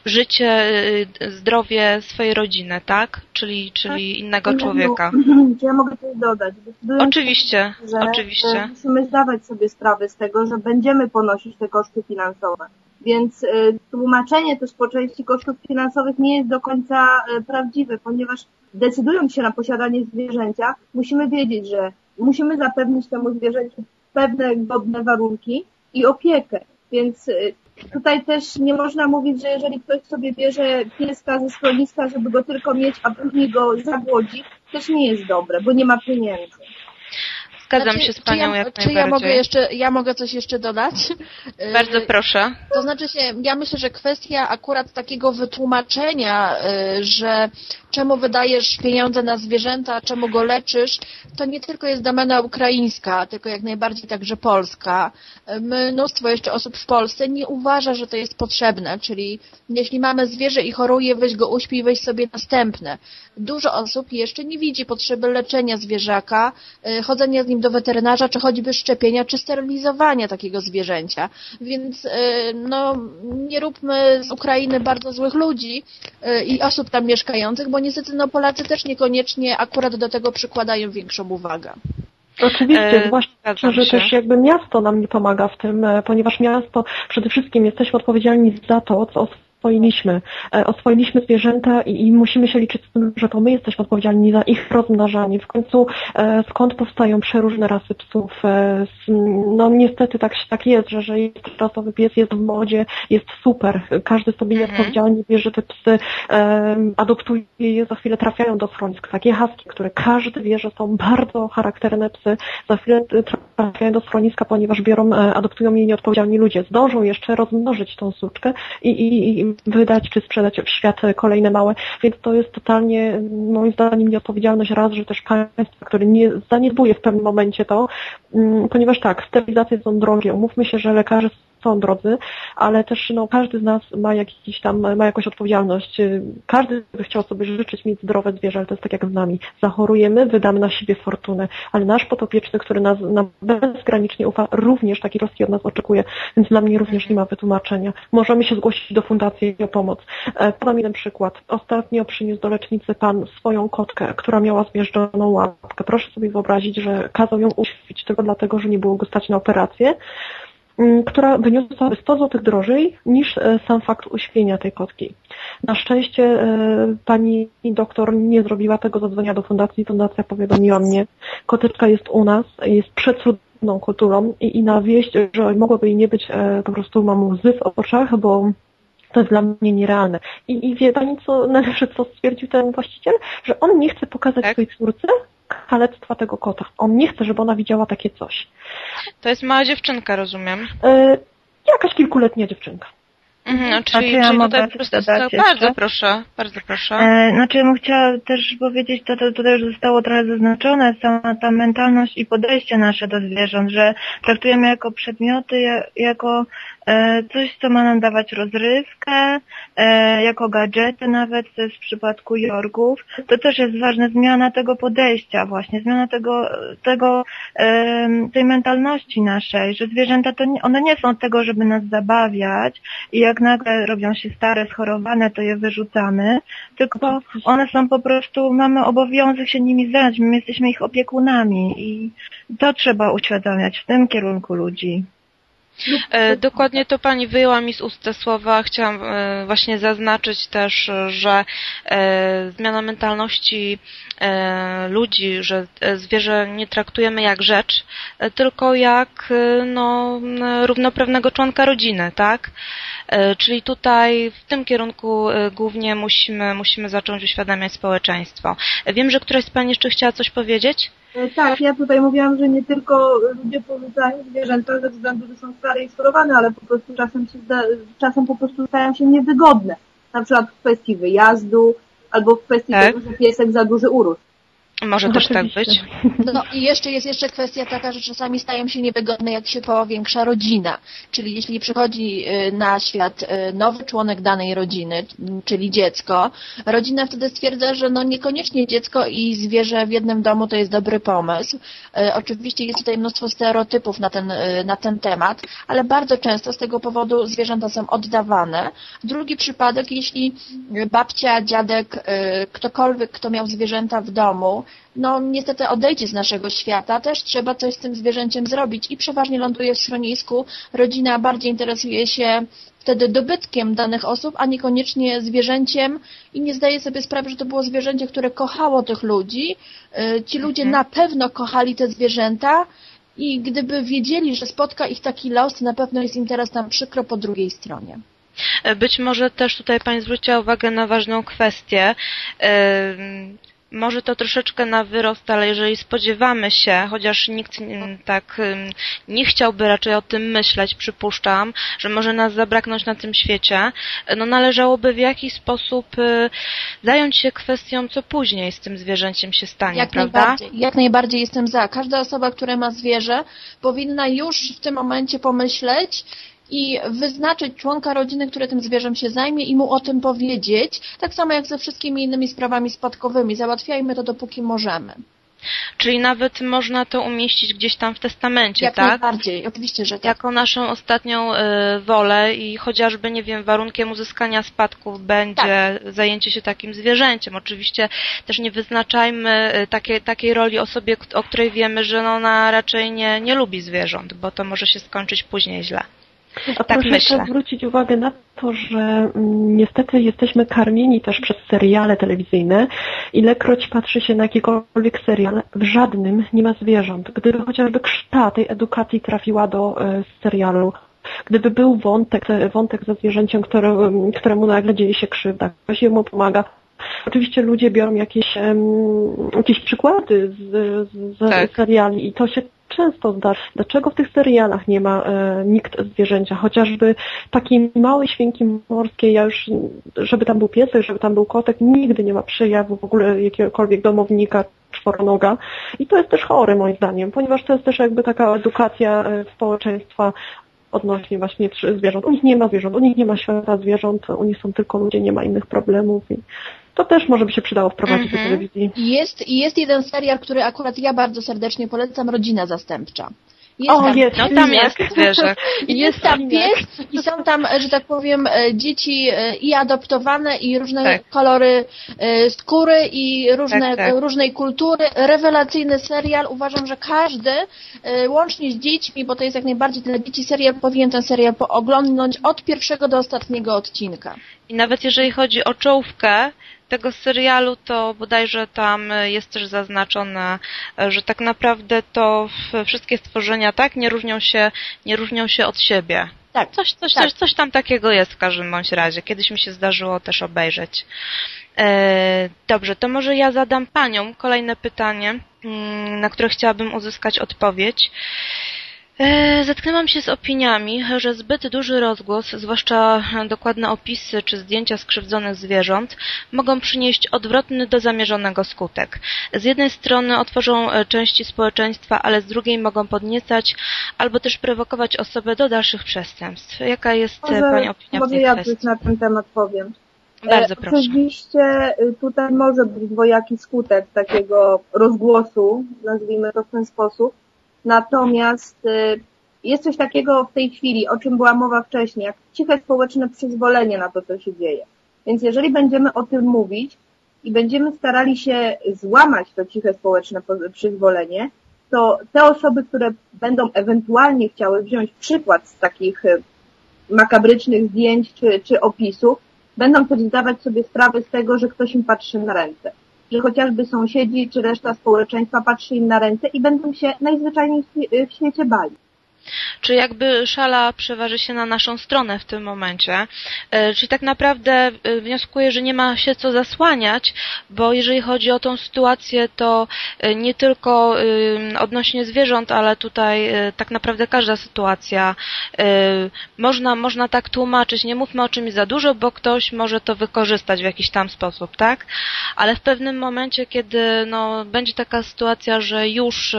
życie, yy, zdrowie swojej rodziny, tak? Czyli, czyli innego człowieka. Czy [CLEARS THROAT] ja mogę coś dodać? Oczywiście, że oczywiście. e, musimy zdawać sobie sprawę z tego, że będziemy ponosić te koszty finansowe. Więc e, tłumaczenie też po części kosztów finansowych nie jest do końca e, prawdziwe, ponieważ decydując się na posiadanie zwierzęcia, musimy wiedzieć, że musimy zapewnić temu zwierzęciu pewne godne warunki i opiekę. Więc tutaj też nie można mówić, że jeżeli ktoś sobie bierze pieska ze schroniska, żeby go tylko mieć, a później go zagłodzi, też nie jest dobre, bo nie ma pieniędzy. Zgadzam Znaczy, się z czy Panią ja, jak Czy ja najbardziej. mogę jeszcze, ja mogę coś jeszcze dodać? [LAUGHS] Bardzo Y, proszę. To znaczy się, ja myślę, że kwestia akurat takiego wytłumaczenia, y, że czemu wydajesz pieniądze na zwierzęta, czemu go leczysz, to nie tylko jest domena ukraińska, tylko jak najbardziej także polska. Mnóstwo jeszcze osób w Polsce nie uważa, że to jest potrzebne, czyli jeśli mamy zwierzę i choruje, weź go uśpij, weź sobie następne. Dużo osób jeszcze nie widzi potrzeby leczenia zwierzaka, y, chodzenia z nim do weterynarza, czy choćby szczepienia, czy sterylizowania takiego zwierzęcia. Więc y, no, nie róbmy z Ukrainy bardzo złych ludzi y, i osób tam mieszkających, bo niestety no, Polacy też niekoniecznie akurat do tego przykładają większą uwagę. Oczywiście, E, że się. też jakby miasto nam nie pomaga w tym, e, ponieważ miasto przede wszystkim jesteśmy odpowiedzialni za to, co oswoiliśmy. E, Oswoiliśmy zwierzęta i, i musimy się liczyć z tym, że to my jesteśmy odpowiedzialni za ich rozmnażanie. W końcu e, skąd powstają przeróżne rasy psów? E, No niestety tak, tak jest, że, że jest rasowy pies, jest w modzie, jest super. Każdy sobie Mhm. nieodpowiedzialnie bierze te psy, adoptuje je, za chwilę trafiają do schronisk. Takie haski, które każdy wie, że są bardzo charakterne psy, za chwilę trafiają do schroniska, ponieważ biorą, adoptują je nieodpowiedzialni ludzie. Zdążą jeszcze rozmnożyć tą suczkę i, i, i wydać czy sprzedać w świat kolejne małe. Więc to jest totalnie, moim zdaniem, nieodpowiedzialność raz, że też państwo, które nie zaniedbuje w pewnym momencie to, mm, ponieważ tak, sterylizacje są drogie. Umówmy się, że lekarze są drodzy, ale też no, każdy z nas ma jakiś tam, ma jakąś odpowiedzialność. Każdy by chciał sobie życzyć mieć zdrowe zwierzę, ale to jest tak jak z nami. Zachorujemy, wydamy na siebie fortunę, ale nasz potopieczny, który nas nam bezgranicznie ufa, również takiej troski od nas oczekuje, więc dla mnie również nie ma wytłumaczenia. Możemy się zgłosić do fundacji o pomoc. E, Podam jeden przykład. Ostatnio przyniósł do lecznicy pan swoją kotkę, która miała zmierzczoną łapkę. Proszę sobie wyobrazić, że kazał ją uświć tylko dlatego, że nie było go stać na operację która wyniosła 100 zł drożej niż e, sam fakt uśpienia tej kotki. Na szczęście e, pani doktor nie zrobiła tego, zadzwoniła do fundacji, fundacja powiadomiła mnie, koteczka jest u nas, jest przecudną kulturą i, i na wieść, że mogłoby jej nie być, e, po prostu mam łzy w oczach, bo to jest dla mnie nierealne. I, i wie pani co najlepsze, co stwierdził ten właściciel? Że on nie chce pokazać Tak. swojej córce kalectwa tego kota. On nie chce, żeby ona widziała takie coś. To jest mała dziewczynka, rozumiem. E, jakaś kilkuletnia dziewczynka. Mhm, czy czyli, ja czyli tutaj po coś prostu... dodać bardzo jeszcze? proszę, bardzo proszę. E, Znaczy, ja bym chciała też powiedzieć, to, to tutaj już zostało trochę zaznaczone, sama ta mentalność i podejście nasze do zwierząt, że traktujemy jako przedmioty, ja- jako coś, co ma nam dawać rozrywkę, e, jako gadżety nawet, w przypadku jorgów. To też jest ważna zmiana tego podejścia właśnie, zmiana tego, tego tej mentalności naszej, że zwierzęta to nie, one nie są od tego, żeby nas zabawiać i jak nagle robią się stare, schorowane, to je wyrzucamy, tylko one są po prostu, mamy obowiązek się nimi zająć, my jesteśmy ich opiekunami i to trzeba uświadamiać w tym kierunku ludzi. E, Dokładnie to pani wyjęła mi z ust te słowa. Chciałam e, właśnie zaznaczyć też, e, że zmiana mentalności ludzi, że zwierzę nie traktujemy jak rzecz, tylko jak no, równoprawnego członka rodziny, tak? Czyli tutaj w tym kierunku głównie musimy, musimy zacząć uświadamiać społeczeństwo. Wiem, że któraś z Pani jeszcze chciała coś powiedzieć? E, Tak, ja tutaj mówiłam, że nie tylko ludzie porzucają zwierzęta ze względu, że są stare i schorowane, ale po prostu czasem, się zda, czasem po prostu stają się niewygodne. Na przykład w kwestii wyjazdu albo w kwestii Tak. tego, że piesek za duży urósł. Może też tak być. Oczywiście. [LAUGHS] No i jeszcze jest jeszcze kwestia taka, że czasami stają się niewygodne, jak się powiększa rodzina. Czyli jeśli przychodzi y, na świat y, nowy członek danej rodziny, czyli dziecko, rodzina wtedy stwierdza, że no niekoniecznie dziecko i zwierzę w jednym domu to jest dobry pomysł. Y, Oczywiście jest tutaj mnóstwo stereotypów na ten, na ten temat, ale bardzo często z tego powodu zwierzęta są oddawane. Drugi przypadek, jeśli babcia, dziadek, ktokolwiek, kto miał zwierzęta w domu, no niestety odejdzie z naszego świata, też trzeba coś z tym zwierzęciem zrobić i przeważnie ląduje w schronisku. Rodzina bardziej interesuje się wtedy dobytkiem danych osób, a niekoniecznie zwierzęciem i nie zdaje sobie sprawy, że to było zwierzęcie, które kochało tych ludzi. Y, Ci ludzie Mhm. na pewno kochali te zwierzęta i gdyby wiedzieli, że spotka ich taki los, to na pewno jest im teraz tam przykro po drugiej stronie. Być może też tutaj Pani zwróciła uwagę na ważną kwestię. Może to troszeczkę na wyrost, ale jeżeli spodziewamy się, chociaż nikt tak nie chciałby raczej o tym myśleć, przypuszczam, że może nas zabraknąć na tym świecie, no należałoby w jakiś sposób e, zająć się kwestią, co później z tym zwierzęciem się stanie, Jak prawda? najbardziej, jak najbardziej jestem za. Każda osoba, która ma zwierzę, powinna już w tym momencie pomyśleć i wyznaczyć członka rodziny, który tym zwierzem się zajmie i mu o tym powiedzieć. Tak samo jak ze wszystkimi innymi sprawami spadkowymi. Załatwiajmy to dopóki możemy. Czyli nawet można to umieścić gdzieś tam w testamencie, Jak tak? najbardziej, oczywiście, że tak. jako naszą ostatnią y, wolę i chociażby, nie wiem, warunkiem uzyskania spadków będzie zajęcie się takim zwierzęciem. Oczywiście też nie wyznaczajmy y, takiej, takiej roli osobie, o której wiemy, że ona raczej nie, nie lubi zwierząt, bo to może się skończyć później źle. A Tak proszę myślę. zwrócić uwagę na to, że mm, niestety jesteśmy karmieni też przez seriale telewizyjne. Ilekroć patrzy się na jakikolwiek serial, w żadnym nie ma zwierząt. Gdyby chociażby kształt tej edukacji trafiła do e, serialu, gdyby był wątek, e, wątek ze zwierzęciem, który, mm, któremu nagle dzieje się krzywda, ktoś mu pomaga, Oczywiście ludzie biorą jakieś, em, jakieś przykłady z, z, z Tak. seriali i to się często zdarza. Dlaczego w tych serialach nie ma e, nikt zwierzęcia? Chociażby takiej małej świnki morskiej, ja już, żeby tam był piesek, żeby tam był kotek, nigdy nie ma przejawu w ogóle jakiegokolwiek domownika, czworonoga. I to jest też chore moim zdaniem, ponieważ to jest też jakby taka edukacja e, społeczeństwa odnośnie właśnie zwierząt. U nich nie ma zwierząt, u nich nie ma świata zwierząt, u nich są tylko ludzie, nie ma innych problemów i to też może by się przydało wprowadzić do Mhm. telewizji. Jest, I jest jeden serial, który akurat ja bardzo serdecznie polecam, Rodzina Zastępcza. Jest O, tam jest. No tam jest zwierzę. I [LAUGHS] jest tam pies i są tam, że tak powiem, e, dzieci e, i adoptowane i różne Tak. kolory e, skóry i różne, Tak, tak. różnej kultury. Rewelacyjny serial. Uważam, że każdy, łącznie z dziećmi, bo to jest jak najbardziej dla dzieci serial, powinien ten serial pooglądnąć od pierwszego do ostatniego odcinka. I nawet jeżeli chodzi o czołówkę tego serialu, to bodajże tam jest też zaznaczone, że tak naprawdę to wszystkie stworzenia tak nie różnią się, nie różnią się od siebie. Tak. Coś, coś, Tak. coś, coś tam takiego jest w każdym bądź razie. Kiedyś mi się zdarzyło też obejrzeć. E, dobrze, to może ja zadam paniom kolejne pytanie, mm, na które chciałabym uzyskać odpowiedź. E, Zetknęłam się z opiniami, że zbyt duży rozgłos, zwłaszcza dokładne opisy czy zdjęcia skrzywdzonych zwierząt, mogą przynieść odwrotny do zamierzonego skutek. Z jednej strony otworzą e, części społeczeństwa, ale z drugiej mogą podniecać albo też prowokować osobę do dalszych przestępstw. Jaka jest e, Pani Może, opinia w może tej ja kwestii? na ten temat powiem. Bardzo E, proszę. Oczywiście tutaj może być dwojaki skutek takiego rozgłosu, nazwijmy to w ten sposób. Natomiast y, jest coś takiego w tej chwili, o czym była mowa wcześniej, jak ciche społeczne przyzwolenie na to, co się dzieje. Więc jeżeli będziemy o tym mówić i będziemy starali się złamać to ciche społeczne po- przyzwolenie, to te osoby, które będą ewentualnie chciały wziąć przykład z takich y, makabrycznych zdjęć czy, czy opisów, będą też zdawać sobie sprawę z tego, że ktoś im patrzy na ręce. Że chociażby sąsiedzi czy reszta społeczeństwa patrzy im na ręce i będą się najzwyczajniej w świe- w świecie bali. Czy jakby szala przeważy się na naszą stronę w tym momencie? E, Czyli tak naprawdę e, wnioskuję, że nie ma się co zasłaniać, bo jeżeli chodzi o tą sytuację, to e, nie tylko odnośnie zwierząt, ale tutaj tak naprawdę każda sytuacja można, można tak tłumaczyć. Nie mówmy o czymś za dużo, bo ktoś może to wykorzystać w jakiś tam sposób, tak? Ale w pewnym momencie, kiedy no, będzie taka sytuacja, że już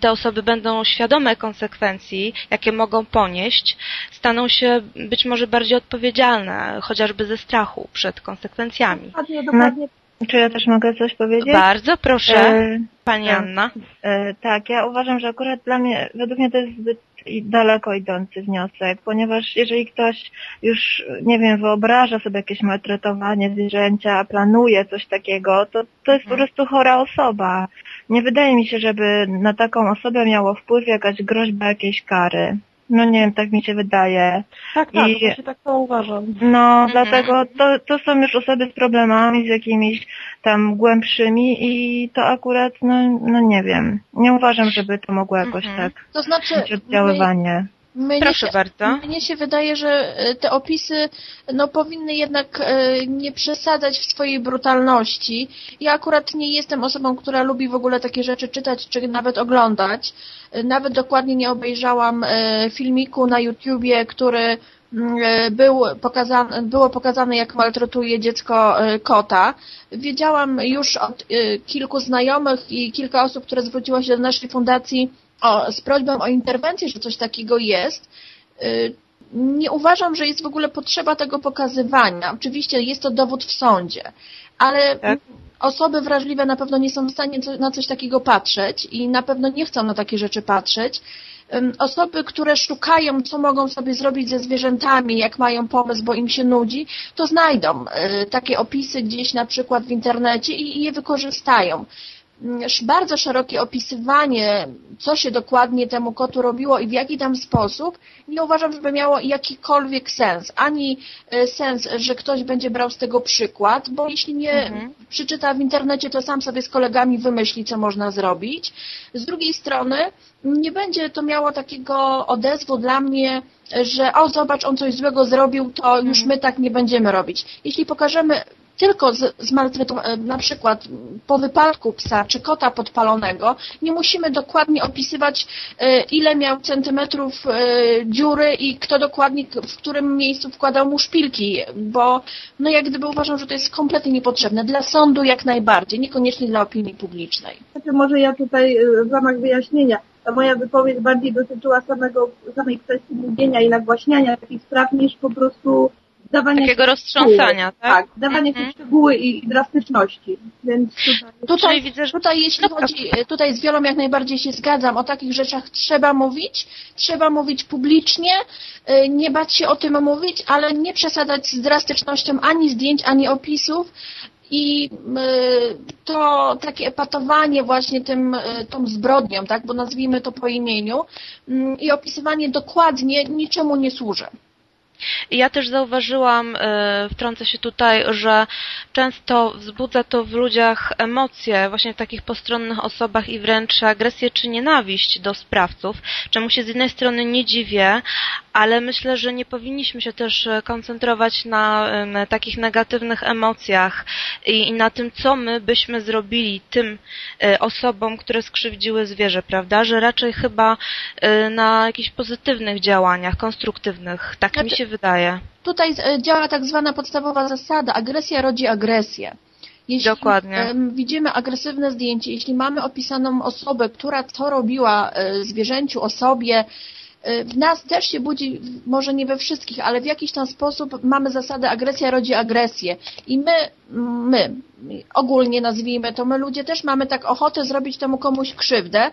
te osoby będą świadome konsekwencji, jakie mogą ponieść, staną się być może bardziej odpowiedzialne, chociażby ze strachu przed konsekwencjami. Dokładnie, dokładnie. Czy ja też mogę coś powiedzieć? Bardzo proszę, E, Pani tak. Anna. E, tak, ja uważam, że akurat dla mnie, według mnie to jest zbyt daleko idący wniosek, ponieważ jeżeli ktoś już, nie wiem, wyobraża sobie jakieś maltretowanie zwierzęcia, planuje coś takiego, to to jest po prostu chora osoba. Nie wydaje mi się, żeby na taką osobę miało wpływ jakaś groźba jakiejś kary. No nie wiem, tak mi się wydaje. Tak, tak, I- właśnie tak to uważam. No, dlatego to, to są już osoby z problemami, z jakimiś tam głębszymi i to akurat, no, no nie wiem. Nie uważam, żeby to mogło jakoś Mhm. tak To znaczy, mieć oddziaływanie. Mnie Proszę się, bardzo. Mnie się wydaje, że e, te opisy no, powinny jednak e, nie przesadzać w swojej brutalności. Ja akurat nie jestem osobą, która lubi w ogóle takie rzeczy czytać czy nawet oglądać. E, Nawet dokładnie nie obejrzałam e, filmiku na YouTubie, który mm, e, był pokazany, było pokazane, jak maltretuje dziecko kota. Wiedziałam już od kilku znajomych i kilka osób, które zwróciło się do naszej fundacji o, z prośbą o interwencję, że coś takiego jest. Y, Nie uważam, że jest w ogóle potrzeba tego pokazywania. Oczywiście jest to dowód w sądzie, ale Tak. osoby wrażliwe na pewno nie są w stanie na coś takiego patrzeć i na pewno nie chcą na takie rzeczy patrzeć. Osoby, które szukają, co mogą sobie zrobić ze zwierzętami, jak mają pomysł, bo im się nudzi, to znajdą y, takie opisy gdzieś na przykład w internecie i je wykorzystają bardzo szerokie opisywanie, co się dokładnie temu kotu robiło i w jaki tam sposób, nie uważam, żeby miało jakikolwiek sens. Ani e, sens, że ktoś będzie brał z tego przykład, bo jeśli nie Mhm. przeczyta w internecie, to sam sobie z kolegami wymyśli, co można zrobić. Z drugiej strony nie będzie to miało takiego odezwu dla mnie, że o zobacz, on coś złego zrobił, to już my tak nie będziemy robić. Jeśli pokażemy tylko z, z maltretu- na przykład po wypadku psa czy kota podpalonego, nie musimy dokładnie opisywać, e, ile miał centymetrów e, dziury i kto dokładnie w którym miejscu wkładał mu szpilki, bo no jak gdyby uważam, że to jest kompletnie niepotrzebne. Dla sądu jak najbardziej, niekoniecznie dla opinii publicznej. Znaczy może ja tutaj w ramach wyjaśnienia, ta moja wypowiedź bardziej dotyczyła samego, samej kwestii mówienia i nagłaśniania takich spraw niż po prostu dawania Takiego roztrząsania, tak? tak, dawanie Mhm. szczegóły i, i drastyczności. Więc tutaj Tutaj, widzę, że- tutaj jeśli No, chodzi, tutaj z Wiolą jak najbardziej się zgadzam, o takich rzeczach trzeba mówić, trzeba mówić publicznie, y, nie bać się o tym mówić, ale nie przesadzać z drastycznością ani zdjęć, ani opisów i y, to takie epatowanie właśnie tym, tą zbrodnią, tak, bo nazwijmy to po imieniu mm, i opisywanie dokładnie niczemu nie służy. Ja też zauważyłam, e, wtrącę się tutaj, że często wzbudza to w ludziach emocje, właśnie w takich postronnych osobach i wręcz agresję czy nienawiść do sprawców, czemu się z jednej strony nie dziwię, ale myślę, że nie powinniśmy się też e, koncentrować na takich negatywnych emocjach i, na tym, co my byśmy zrobili tym e, osobom, które skrzywdziły zwierzę, prawda? Że raczej chyba e, na jakichś pozytywnych działaniach, konstruktywnych. Tak mi Znaczy- się wydaje. Tutaj działa tak zwana podstawowa zasada, agresja rodzi agresję. Jeśli Dokładnie. widzimy agresywne zdjęcie, jeśli mamy opisaną osobę, która to robiła zwierzęciu, osobie, w nas też się budzi, może nie we wszystkich, ale w jakiś tam sposób mamy zasadę agresja rodzi agresję. I my, my, ogólnie nazwijmy to, my ludzie też mamy tak ochotę zrobić temu komuś krzywdę.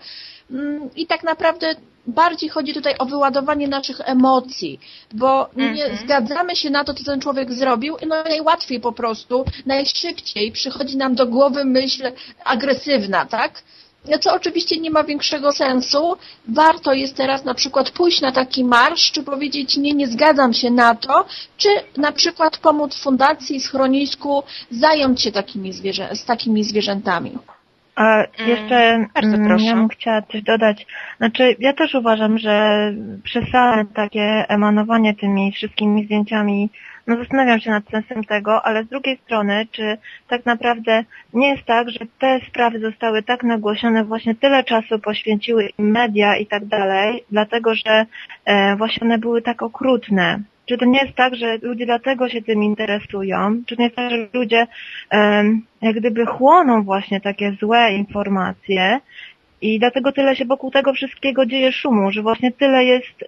Mm, I tak naprawdę bardziej chodzi tutaj o wyładowanie naszych emocji, bo nie Mhm. zgadzamy się na to, co ten człowiek zrobił i no najłatwiej po prostu, najszybciej przychodzi nam do głowy myśl agresywna, tak? No, Co oczywiście nie ma większego sensu. Warto jest teraz na przykład pójść na taki marsz, czy powiedzieć nie, nie zgadzam się na to, czy na przykład pomóc fundacji, schronisku zająć się takimi zwierzę z takimi zwierzętami. A jeszcze bardzo mm, ja bym chciała coś dodać. Znaczy, ja też uważam, że przesadne takie emanowanie tymi wszystkimi zdjęciami, no zastanawiam się nad sensem tego, ale z drugiej strony, czy tak naprawdę nie jest tak, że te sprawy zostały tak nagłośnione, właśnie tyle czasu poświęciły im media i tak dalej, dlatego że e, właśnie one były tak okrutne. Czy to nie jest tak, że ludzie dlatego się tym interesują? Czy to nie jest tak, że ludzie jak gdyby chłoną właśnie takie złe informacje i dlatego tyle się wokół tego wszystkiego dzieje szumu, że właśnie tyle jest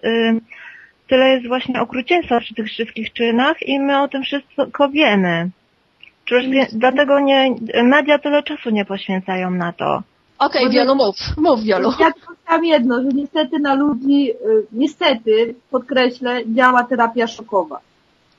tyle jest właśnie okrucieństwa przy tych wszystkich czynach i my o tym wszystko wiemy. Dlatego nie, media tyle czasu nie poświęcają na to. Okej, Wiolu, mów. Mów, Wiolu. Ja chciałam jedno, że niestety na ludzi, y, niestety, podkreślę, działa terapia szokowa.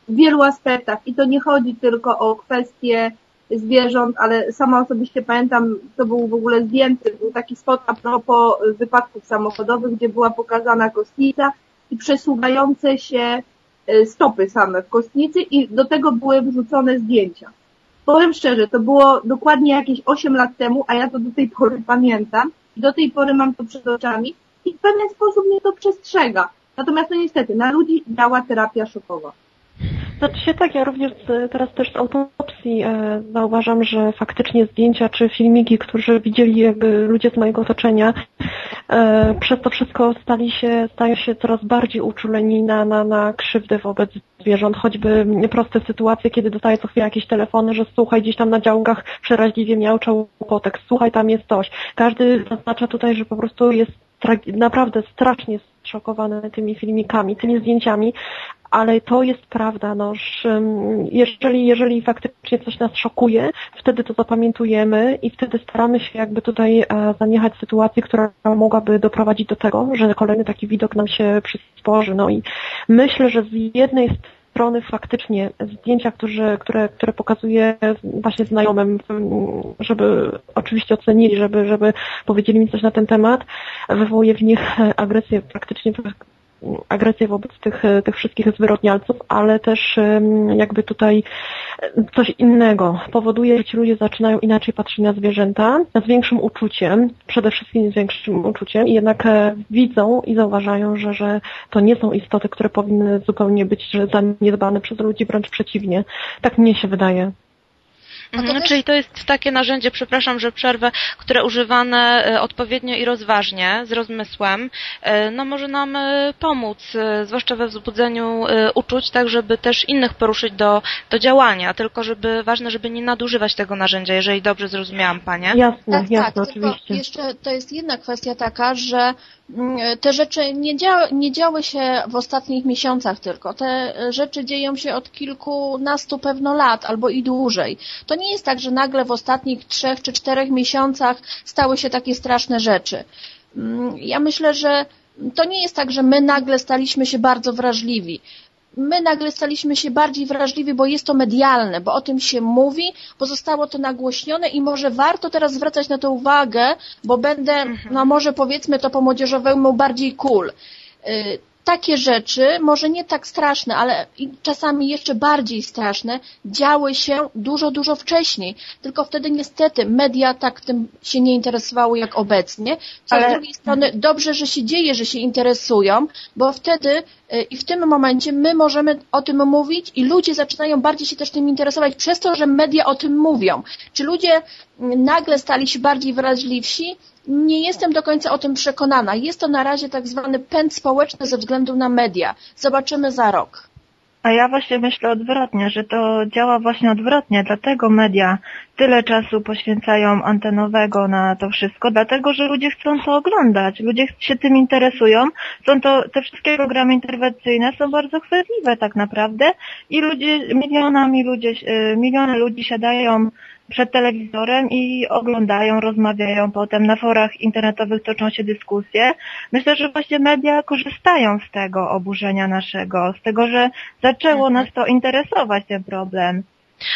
W wielu aspektach. I to nie chodzi tylko o kwestie zwierząt, ale sama osobiście pamiętam, to był w ogóle zdjęty, był taki spot a propos wypadków samochodowych, gdzie była pokazana kostnica i przesuwające się y, stopy same w kostnicy i do tego były wrzucone zdjęcia. Powiem szczerze, to było dokładnie jakieś 8 lat temu, a ja to do tej pory pamiętam i do tej pory mam to przed oczami i w pewien sposób mnie to przestrzega. Natomiast no niestety, na ludzi działa terapia szokowa. Znaczy się tak, ja również z, teraz też z autopsji e, zauważam, że faktycznie zdjęcia czy filmiki, którzy widzieli jakby ludzie z mojego otoczenia, e, przez to wszystko stali się, stają się coraz bardziej uczuleni na, na, na krzywdę wobec zwierząt, choćby proste sytuacje, kiedy dostaję co chwilę jakieś telefony, że słuchaj, gdzieś tam na działkach przeraźliwie miałczał kotek, słuchaj, tam jest coś. Każdy zaznacza tutaj, że po prostu jest naprawdę strasznie zszokowany tymi filmikami, tymi zdjęciami, ale to jest prawda, no, mm, jeżeli, jeżeli faktycznie coś nas szokuje, wtedy to zapamiętujemy i wtedy staramy się jakby tutaj e, zaniechać sytuacji, która mogłaby doprowadzić do tego, że kolejny taki widok nam się przysporzy. No i myślę, że z jednej strony faktycznie zdjęcia, które, które, które pokazuję właśnie znajomym, żeby oczywiście ocenili, żeby, żeby powiedzieli mi coś na ten temat, wywołuje w nich agresję praktycznie agresję wobec tych, tych wszystkich zwyrodnialców, ale też jakby tutaj coś innego powoduje, że ci ludzie zaczynają inaczej patrzeć na zwierzęta, z większym uczuciem, przede wszystkim z większym uczuciem i jednak e, widzą i zauważają, że, że to nie są istoty, które powinny zupełnie być zaniedbane przez ludzi, wręcz przeciwnie. Tak mnie się wydaje. Mhm, Czyli to jest takie narzędzie, przepraszam, że przerwę, które używane e, odpowiednio i rozważnie, z rozmysłem, e, no może nam e, pomóc, zwłaszcza we wzbudzeniu uczuć, tak żeby też innych poruszyć do, do działania, tylko żeby ważne, żeby nie nadużywać tego narzędzia, jeżeli dobrze zrozumiałam Panie. Jasne, tak, jasne, tak, oczywiście. Tylko jeszcze to jest jedna kwestia taka, że mm, te rzeczy nie, dzia nie działy się w ostatnich miesiącach tylko. Te rzeczy dzieją się od kilkunastu pewno lat albo i dłużej. To nie jest tak, że nagle w ostatnich trzech czy czterech miesiącach stały się takie straszne rzeczy. Mm, ja myślę, że to nie jest tak, że my nagle staliśmy się bardzo wrażliwi my nagle staliśmy się bardziej wrażliwi, bo jest to medialne, bo o tym się mówi, bo zostało to nagłośnione i może warto teraz zwracać na to uwagę, bo będę, no może powiedzmy to po młodzieżowemu bardziej cool. Y, takie rzeczy, może nie tak straszne, ale czasami jeszcze bardziej straszne, działy się dużo, dużo wcześniej. Tylko wtedy niestety media tak tym się nie interesowały jak obecnie. Co ale... z drugiej strony dobrze, że się dzieje, że się interesują, bo wtedy y, i w tym momencie my możemy o tym mówić i ludzie zaczynają bardziej się też tym interesować przez to, że media o tym mówią. Czy ludzie mm, nagle stali się bardziej wrażliwsi? Nie jestem do końca o tym przekonana. Jest to na razie tak zwany pęd społeczny ze względu na media. Zobaczymy za rok. A ja właśnie myślę odwrotnie, że to działa właśnie odwrotnie, dlatego media tyle czasu poświęcają antenowego na to wszystko, dlatego że ludzie chcą to oglądać, ludzie się tym interesują, są to, te wszystkie programy interwencyjne są bardzo chwytliwe tak naprawdę i ludzie, milionami ludzie, y, miliony ludzi siadają przed telewizorem i oglądają, rozmawiają potem. Na forach internetowych toczą się dyskusje. Myślę, że właśnie media korzystają z tego oburzenia naszego, z tego, że zaczęło nas to interesować ten problem.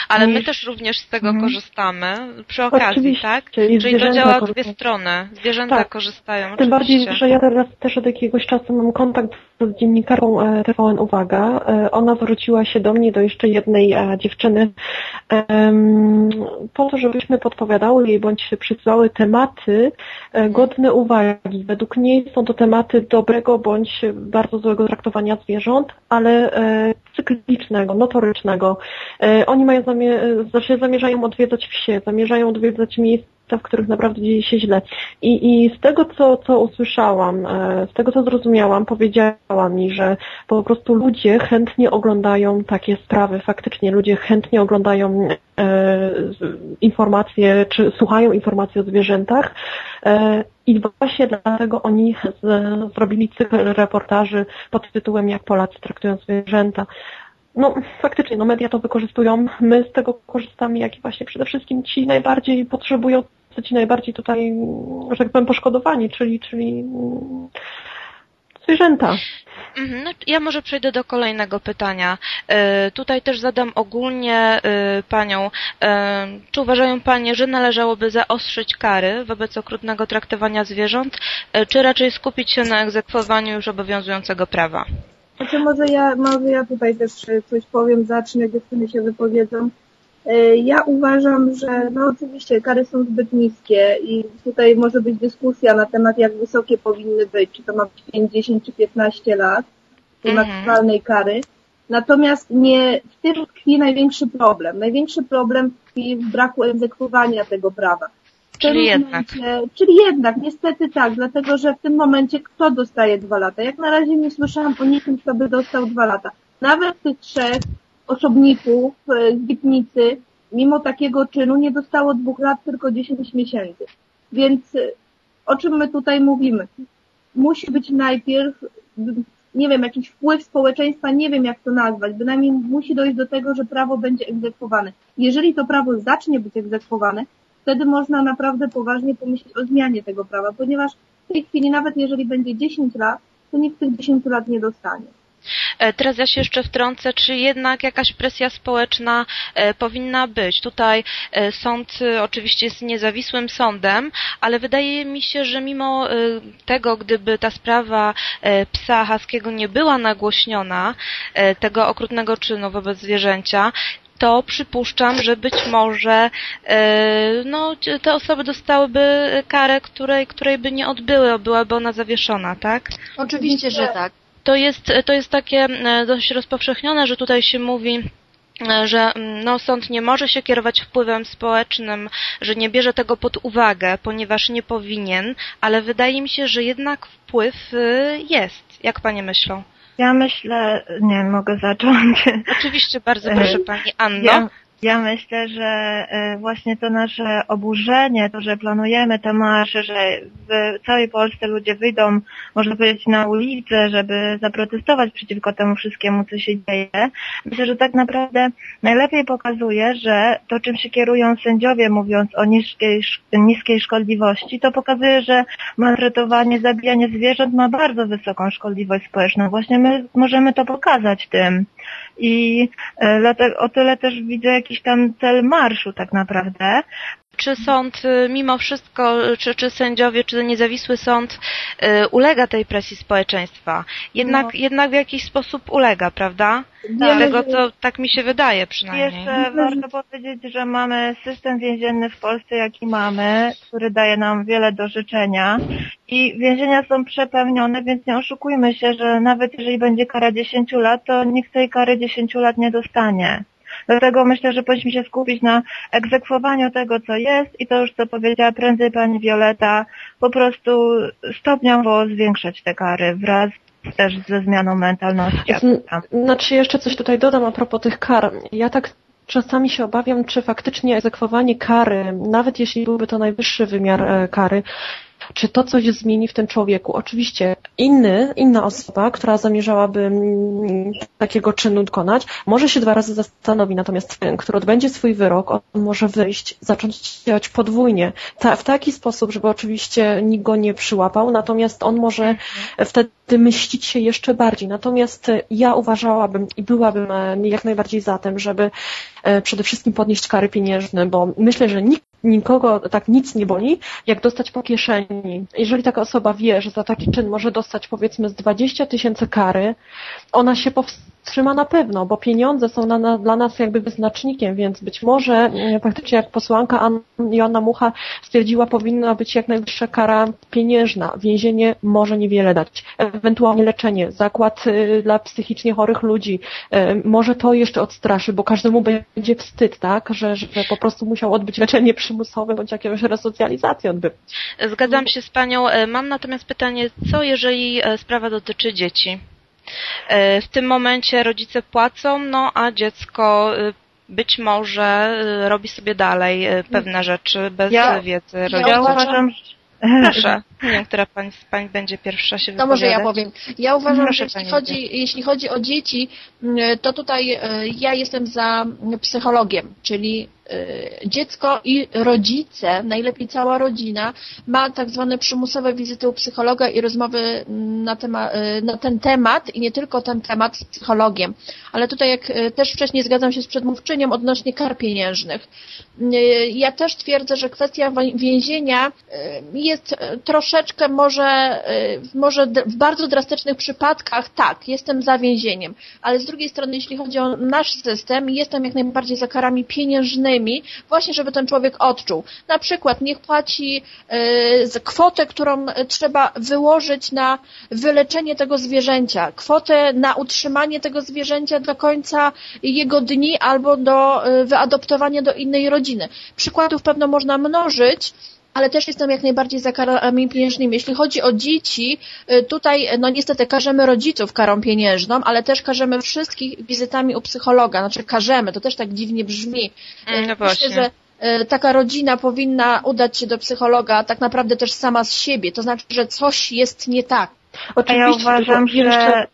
Ale my też również z tego mhm. korzystamy przy okazji, Oczywiście. tak? Czyli, Czyli to działa w dwie strony. Zwierzęta tak. korzystają. Tym oczywiście. bardziej, że ja teraz też od jakiegoś czasu mam kontakt z dziennikarką e, TVN Uwaga. E, ona zwróciła się do mnie, do jeszcze jednej e, dziewczyny, po to, żebyśmy podpowiadały jej bądź przysyłały tematy godne uwagi. Według niej są to tematy dobrego bądź bardzo złego traktowania zwierząt, ale cyklicznego, notorycznego. Oni mają zamie- znaczy zamierzają odwiedzać wsie, zamierzają odwiedzać miejsca, w których naprawdę dzieje się źle. I, i z tego, co, co usłyszałam, e, z tego, co zrozumiałam, powiedziała mi, że po prostu ludzie chętnie oglądają takie sprawy. Faktycznie ludzie chętnie oglądają e, informacje, czy słuchają informacji o zwierzętach. E, I właśnie dlatego oni z, zrobili cykl reportaży pod tytułem Jak Polacy traktują zwierzęta. No faktycznie, no media to wykorzystują, my z tego korzystamy, jak i właśnie przede wszystkim ci najbardziej potrzebujący wszyscy ci najbardziej tutaj, że tak powiem, poszkodowani, czyli, czyli zwierzęta. Mhm, no, ja może przejdę do kolejnego pytania. E, tutaj też zadam ogólnie e, panią. E, czy uważają panie, że należałoby zaostrzyć kary wobec okrutnego traktowania zwierząt, czy raczej skupić się na egzekwowaniu już obowiązującego prawa? Znaczy może ja, może ja tutaj też coś powiem, zacznę, dziewczyny się wypowiedzą. E, Ja uważam, że no oczywiście kary są zbyt niskie i tutaj może być dyskusja na temat jak wysokie powinny być, czy to ma być 5, 10 czy 15 lat tej Mhm. maksymalnej kary. Natomiast nie w tym tkwi największy problem. Największy problem tkwi w braku egzekwowania tego prawa. Czyli jednak. momencie- Czyli jednak, niestety tak, dlatego że w tym momencie kto dostaje dwa lata? Jak na razie nie słyszałam o nikim, kto by dostał dwa lata. Nawet tych trzech osobników e, z Witnicy, mimo takiego czynu, nie dostało dwóch lat, tylko 10 miesięcy. Więc e, o czym my tutaj mówimy? Musi być najpierw, nie wiem, jakiś wpływ społeczeństwa, nie wiem jak to nazwać, bynajmniej musi dojść do tego, że prawo będzie egzekwowane. Jeżeli to prawo zacznie być egzekwowane, wtedy można naprawdę poważnie pomyśleć o zmianie tego prawa, ponieważ w tej chwili nawet jeżeli będzie 10 lat, to nikt tych 10 lat nie dostanie. E, Teraz ja się jeszcze wtrącę, czy jednak jakaś presja społeczna e, powinna być. Tutaj e, sąd oczywiście jest niezawisłym sądem, ale wydaje mi się, że mimo tego, gdyby ta sprawa psa haskiego nie była nagłośniona, tego okrutnego czynu wobec zwierzęcia, to przypuszczam, że być może no, te osoby dostałyby karę, której, której by nie odbyły, byłaby ona zawieszona, tak? Oczywiście, że tak. To jest, to jest takie e, dość rozpowszechnione, że tutaj się mówi, e, że mm, no, sąd nie może się kierować wpływem społecznym, że nie bierze tego pod uwagę, ponieważ nie powinien, ale wydaje mi się, że jednak wpływ y, jest. Jak panie myślą? Ja myślę, nie mogę zacząć. Oczywiście, bardzo E, proszę pani Anno. Ja, ja myślę, że e, właśnie to nasze oburzenie, to, że planujemy te marsze, że w całej Polsce ludzie wyjdą, można powiedzieć, na ulicę, żeby zaprotestować przeciwko temu wszystkiemu, co się dzieje. Myślę, że tak naprawdę najlepiej pokazuje, że to, czym się kierują sędziowie, mówiąc o niskiej, niskiej szkodliwości, to pokazuje, że maltretowanie, zabijanie zwierząt ma bardzo wysoką szkodliwość społeczną. Właśnie my możemy to pokazać tym. I e, o tyle też widzę jakiś tam cel marszu tak naprawdę. Czy sąd y, mimo wszystko, czy, czy sędziowie, czy niezawisły sąd y, ulega tej presji społeczeństwa? Jednak, No. jednak w jakiś sposób ulega, prawda? Z tego, co tak mi się wydaje przynajmniej. Jeszcze warto powiedzieć, że mamy system więzienny w Polsce, jaki mamy, który daje nam wiele do życzenia i więzienia są przepełnione, więc nie oszukujmy się, że nawet jeżeli będzie kara 10 lat, to nikt tej kary 10 lat nie dostanie. Dlatego myślę, że powinniśmy się skupić na egzekwowaniu tego, co jest i to już, co powiedziała prędzej pani Wioleta, po prostu stopniowo zwiększać te kary wraz też ze zmianą mentalności. Zn- Znaczy jeszcze coś tutaj dodam a propos tych kar. Ja tak czasami się obawiam, czy faktycznie egzekwowanie kary, nawet jeśli byłby to najwyższy wymiar e, kary, czy to coś zmieni w tym człowieku. Oczywiście inny, inna osoba, która zamierzałaby mm, takiego czynu dokonać, może się dwa razy zastanowi, natomiast ten, który odbędzie swój wyrok, on może wyjść, zacząć działać podwójnie. Ta, w taki sposób, żeby oczywiście nikt go nie przyłapał, natomiast on może wtedy mścić się jeszcze bardziej. Natomiast ja uważałabym i byłabym e, jak najbardziej za tym, żeby e, przede wszystkim podnieść kary pieniężne, bo myślę, że nikt, nikogo tak nic nie boli, jak dostać po kieszeni. Jeżeli taka osoba wie, że za taki czyn może dostać powiedzmy z 20 tysięcy kary, ona się powstrzyma na pewno, bo pieniądze są na, na, dla nas jakby wyznacznikiem, więc być może e, faktycznie jak posłanka Ann, Joanna Mucha stwierdziła, powinna być jak najwyższa kara pieniężna. Więzienie może niewiele dać. Ewentualnie leczenie, zakład y, dla psychicznie chorych ludzi. Y, Może to jeszcze odstraszy, bo każdemu będzie wstyd, tak, że, że po prostu musiał odbyć leczenie przymusowe bądź jakąś resocjalizację odbyć. Zgadzam się z panią. E, Mam natomiast pytanie, co jeżeli e, sprawa dotyczy dzieci? E, W tym momencie rodzice płacą, no a dziecko być może robi sobie dalej pewne rzeczy bez Ja- wiedzy ja rodziców. Ja uważam- Proszę, nie wiem, która pani, pani będzie pierwsza się To może ja wypowiadać. powiem. Ja uważam, Proszę, że jeśli chodzi, jeśli chodzi o dzieci, mm, to tutaj ja jestem za psychologiem, czyli dziecko i rodzice, najlepiej cała rodzina, ma tak zwane przymusowe wizyty u psychologa i rozmowy na, tema, na ten temat i nie tylko ten temat z psychologiem. Ale tutaj, jak też wcześniej zgadzam się z przedmówczynią odnośnie kar pieniężnych. Ja też twierdzę, że kwestia więzienia jest troszeczkę może, może w bardzo drastycznych przypadkach tak, jestem za więzieniem, ale z drugiej strony, jeśli chodzi o nasz system, jestem jak najbardziej za karami pieniężnymi, właśnie żeby ten człowiek odczuł. Na przykład niech płaci y, kwotę, którą trzeba wyłożyć na wyleczenie tego zwierzęcia, kwotę na utrzymanie tego zwierzęcia do końca jego dni albo do y, wyadoptowania do innej rodziny. Przykładów pewno można mnożyć, ale też jestem jak najbardziej za karami pieniężnymi. Jeśli chodzi o dzieci, tutaj no niestety karzemy rodziców karą pieniężną, ale też karzemy wszystkich wizytami u psychologa. Znaczy karzemy, to też tak dziwnie brzmi. Mm, no Myślę, że taka rodzina powinna udać się do psychologa tak naprawdę też sama z siebie. To znaczy, że coś jest nie tak. A ja uważam, że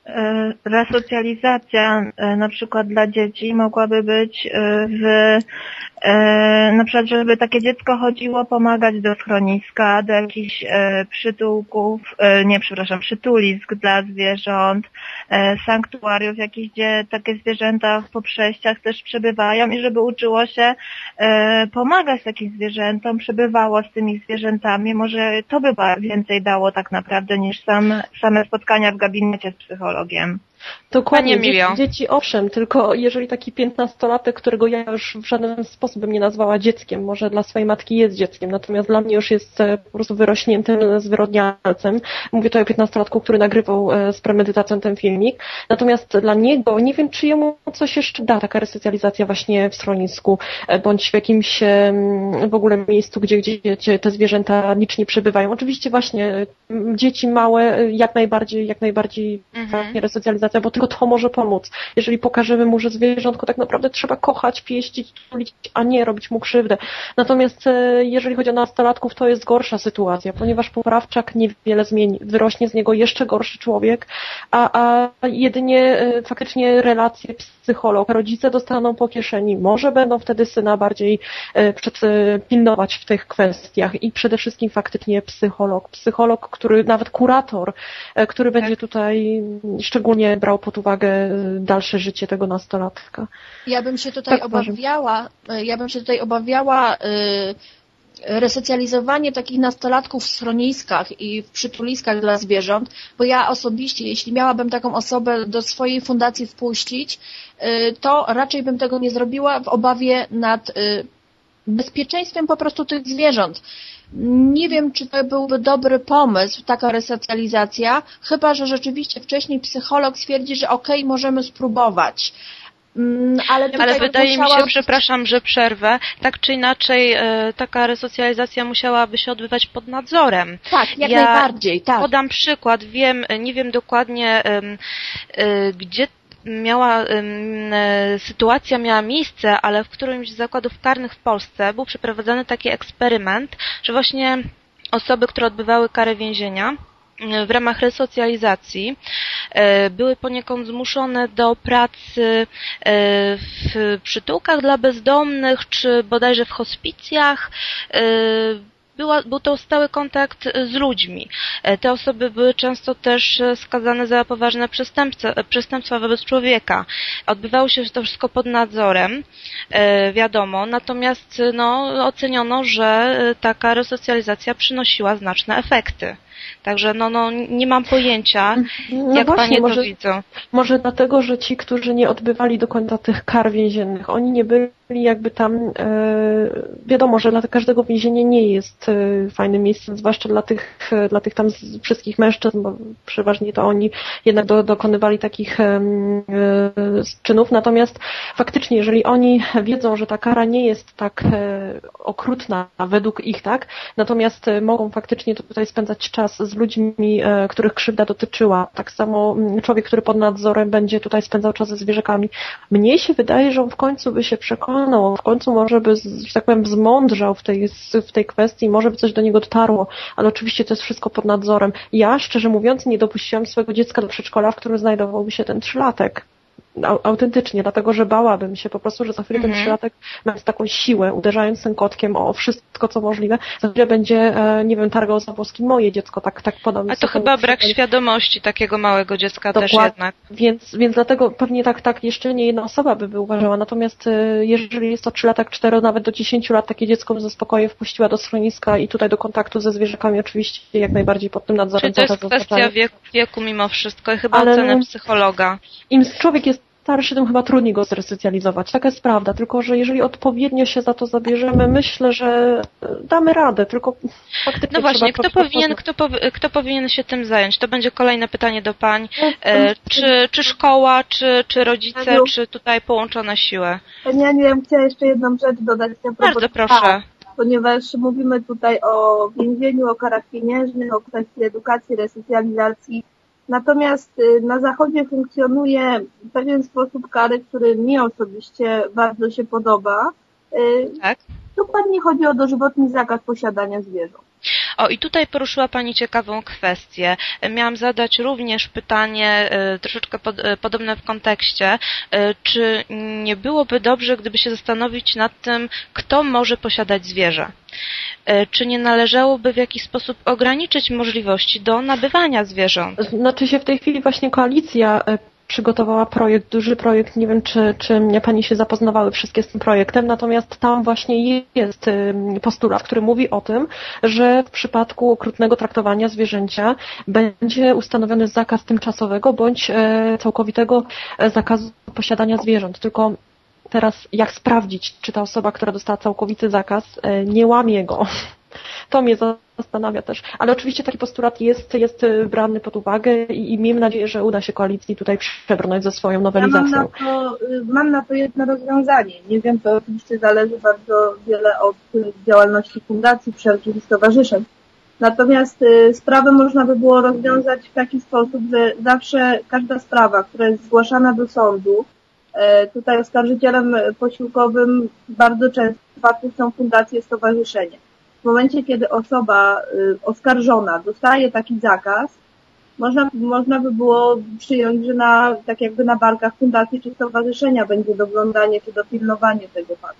resocjalizacja na przykład dla dzieci mogłaby być w na przykład, żeby takie dziecko chodziło pomagać do schroniska, do jakichś przytułków, nie przepraszam, przytulisk dla zwierząt, sanktuariów jakichś, gdzie takie zwierzęta po przejściach też przebywają i żeby uczyło się pomagać takim zwierzętom, przebywało z tymi zwierzętami. Może to by więcej dało tak naprawdę niż sam, same spotkania w gabinecie z psychologiem. Dokładnie, dzieci, dzieci owszem, tylko jeżeli taki piętnastolatek, którego ja już w żaden sposób bym nie nazwała dzieckiem, może dla swojej matki jest dzieckiem, natomiast dla mnie już jest po prostu wyrośniętym zwyrodnialcem. Mówię tutaj o piętnastolatku, który nagrywał z premedytacją ten filmik. Natomiast dla niego, nie wiem, czy jemu coś jeszcze da taka resocjalizacja właśnie w schronisku, bądź w jakimś w ogóle miejscu, gdzie, gdzie, gdzie te zwierzęta licznie przebywają. Oczywiście właśnie dzieci małe, jak najbardziej, jak najbardziej mhm. resocjalizacja bo tylko to może pomóc. Jeżeli pokażemy mu, że zwierzątko tak naprawdę trzeba kochać, pieścić, tulić, a nie robić mu krzywdę. Natomiast jeżeli chodzi o nastolatków, to jest gorsza sytuacja, ponieważ poprawczak niewiele zmieni. Wyrośnie z niego jeszcze gorszy człowiek, a, a jedynie faktycznie relacje psycholog, rodzice dostaną po kieszeni, może będą wtedy syna bardziej przed, pilnować w tych kwestiach i przede wszystkim faktycznie psycholog. Psycholog, który, nawet kurator, który będzie tutaj szczególnie brał pod uwagę dalsze życie tego nastolatka. Ja bym się tutaj tak, obawiała, ja bym się tutaj obawiała resocjalizowanie takich nastolatków w schroniskach i w przytuliskach dla zwierząt, bo ja osobiście, jeśli miałabym taką osobę do swojej fundacji wpuścić, to raczej bym tego nie zrobiła w obawie nad bezpieczeństwem po prostu tych zwierząt. Nie wiem, czy to byłby dobry pomysł, taka resocjalizacja, chyba, że rzeczywiście wcześniej psycholog stwierdzi, że okej, okay, możemy spróbować. Ale, Ale wydaje musiała... mi się, przepraszam, że przerwę, tak czy inaczej e, taka resocjalizacja musiałaby się odbywać pod nadzorem. Tak, jak ja najbardziej, tak. Podam przykład, wiem, nie wiem dokładnie e, gdzie miała, e, sytuacja miała miejsce, ale w którymś z zakładów karnych w Polsce był przeprowadzony taki eksperyment, że właśnie osoby, które odbywały karę więzienia, w ramach resocjalizacji były poniekąd zmuszone do pracy w przytułkach dla bezdomnych, czy bodajże w hospicjach była, był to stały kontakt z ludźmi. Te osoby były często też skazane za poważne przestępstwa wobec człowieka. Odbywało się to wszystko pod nadzorem, wiadomo, natomiast no, oceniono, że taka resocjalizacja przynosiła znaczne efekty. Także no, no nie mam pojęcia, no jak właśnie, panie może, to widzą. Może dlatego, że ci, którzy nie odbywali do końca tych kar więziennych, oni nie byli jakby tam, e, wiadomo, że dla każdego więzienie nie jest e, fajnym miejscem, zwłaszcza dla tych, e, dla tych tam wszystkich mężczyzn, bo przeważnie to oni jednak do, dokonywali takich e, czynów. Natomiast faktycznie, jeżeli oni wiedzą, że ta kara nie jest tak e, okrutna według ich, tak, natomiast e, mogą faktycznie tutaj spędzać czas z ludźmi, których krzywda dotyczyła. Tak samo człowiek, który pod nadzorem będzie tutaj spędzał czas ze zwierzakami. Mnie się wydaje, że on w końcu by się przekonał, w końcu może by, że tak powiem, wzmądrzał w tej, w tej kwestii, może by coś do niego dotarło, ale oczywiście to jest wszystko pod nadzorem. Ja, szczerze mówiąc, nie dopuściłam swojego dziecka do przedszkola, w którym znajdowałby się ten trzylatek. Au- autentycznie, dlatego że bałabym się po prostu, że za chwilę ten Mhm. trzylatek mając taką siłę, uderzając tym kotkiem o wszystko, co możliwe, za chwilę będzie, e, nie wiem, targał za włoskim moje dziecko, tak, tak podam. A to chyba brak świadomości takiego małego dziecka też Dokładnie. jednak. Więc, więc dlatego pewnie tak, tak jeszcze nie jedna osoba by, by uważała. Natomiast e, jeżeli jest to 3 latek, 4, nawet do 10 lat, takie dziecko ze spokojem wpuściła do schroniska i tutaj do kontaktu ze zwierzakami oczywiście jak najbardziej pod tym nadzorem. Czyli to jest kwestia wieku, wieku mimo wszystko i chyba Ale oceny psychologa. Im człowiek jest starszy, tym chyba trudniej go zresocjalizować. Taka jest prawda. Tylko, że jeżeli odpowiednio się za to zabierzemy, myślę, że e, damy radę. Tylko faktycznie No właśnie, kto powinien, kto, powi- kto powinien się tym zająć? To będzie kolejne pytanie do pań. No, E, czy, czy szkoła, czy, czy rodzice, Aniu. czy tutaj połączone siły? Ja bym chciała jeszcze jedną rzecz dodać. a propos Bardzo proszę. tak, ponieważ mówimy tutaj o więzieniu, o karach pieniężnych, o kwestii edukacji, resocjalizacji. Natomiast y, na Zachodzie funkcjonuje pewien sposób kary, który mi osobiście bardzo się podoba. Y, Tak? Dokładnie chodzi o dożywotni zakaz posiadania zwierząt. O, i tutaj poruszyła Pani ciekawą kwestię. Miałam zadać również pytanie e, troszeczkę pod, podobne w kontekście. Czy nie byłoby dobrze, gdyby się zastanowić nad tym, kto może posiadać zwierzę? E, Czy nie należałoby w jakiś sposób ograniczyć możliwości do nabywania zwierząt? Znaczy się w tej chwili właśnie koalicja e, przygotowała projekt, duży projekt, nie wiem czy, czy Pani się zapoznawały wszystkie z tym projektem, natomiast tam właśnie jest em, postulat, który mówi o tym, że w przypadku okrutnego traktowania zwierzęcia będzie ustanowiony zakaz tymczasowego bądź e, całkowitego e, zakazu posiadania zwierząt. Tylko teraz jak sprawdzić, czy ta osoba, która dostała całkowity zakaz, e, nie łamie go. [LAUGHS] To mnie zastanawia też. Ale oczywiście taki postulat jest, jest e, brany pod uwagę i, i miejmy nadzieję, że uda się koalicji tutaj przebrnąć ze swoją Ja mam nowelizacją. na, to, y, mam na to jedno rozwiązanie. Nie wiem, to oczywiście zależy bardzo wiele od y, działalności fundacji, wszelkich stowarzyszeń. Natomiast y, sprawę można by było rozwiązać w taki sposób, że zawsze każda sprawa, która jest zgłaszana do sądu, tutaj oskarżycielem posiłkowym bardzo często w przypadku są fundacje, stowarzyszenia. W momencie, kiedy osoba y, oskarżona dostaje taki zakaz, można, można by było przyjąć, że na, tak jakby na barkach fundacji czy stowarzyszenia będzie doglądanie czy dopilnowanie tego faktu.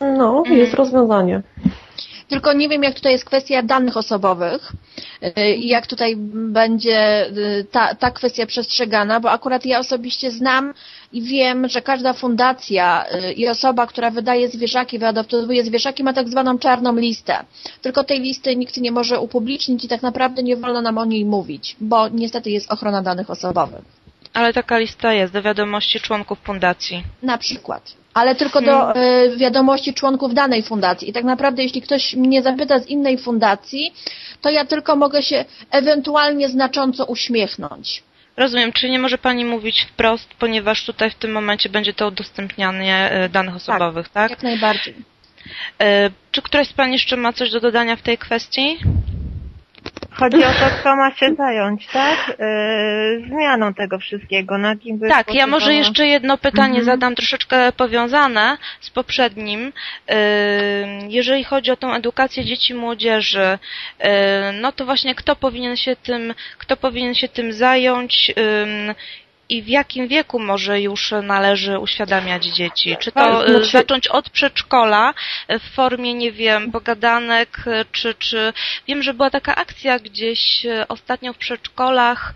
No, Mhm. jest rozwiązanie. Tylko nie wiem, jak tutaj jest kwestia danych osobowych y, i jak tutaj będzie y, ta, ta kwestia przestrzegana, bo akurat ja osobiście znam i wiem, że każda fundacja y, i osoba, która wydaje zwierzaki, wyadoptowuje zwierzaki, ma tak zwaną czarną listę. Tylko tej listy nikt nie może upublicznić i tak naprawdę nie wolno nam o niej mówić, bo niestety jest ochrona danych osobowych. Ale taka lista jest do wiadomości członków fundacji. Na przykład. Ale tylko do y, wiadomości członków danej fundacji. I tak naprawdę, jeśli ktoś mnie zapyta z innej fundacji, to ja tylko mogę się ewentualnie znacząco uśmiechnąć. Rozumiem, czy nie może Pani mówić wprost, ponieważ tutaj w tym momencie będzie to udostępnianie e, danych osobowych, tak? Jak najbardziej. E, Czy któraś z Pani jeszcze ma coś do dodania w tej kwestii? Chodzi o to, kto ma się zająć, tak? Yy, zmianą tego wszystkiego. Na kim by Tak, ja może jeszcze jedno pytanie Mhm. zadam troszeczkę powiązane z poprzednim. Ym, Jeżeli chodzi o tą edukację dzieci i młodzieży, ym, no to właśnie kto powinien się tym, kto powinien się tym zająć i w jakim wieku może już należy uświadamiać dzieci? Czy to y, znaczy- zacząć od przedszkola y, w formie, nie wiem, pogadanek, y, czy, czy wiem, że była taka akcja gdzieś ostatnio w przedszkolach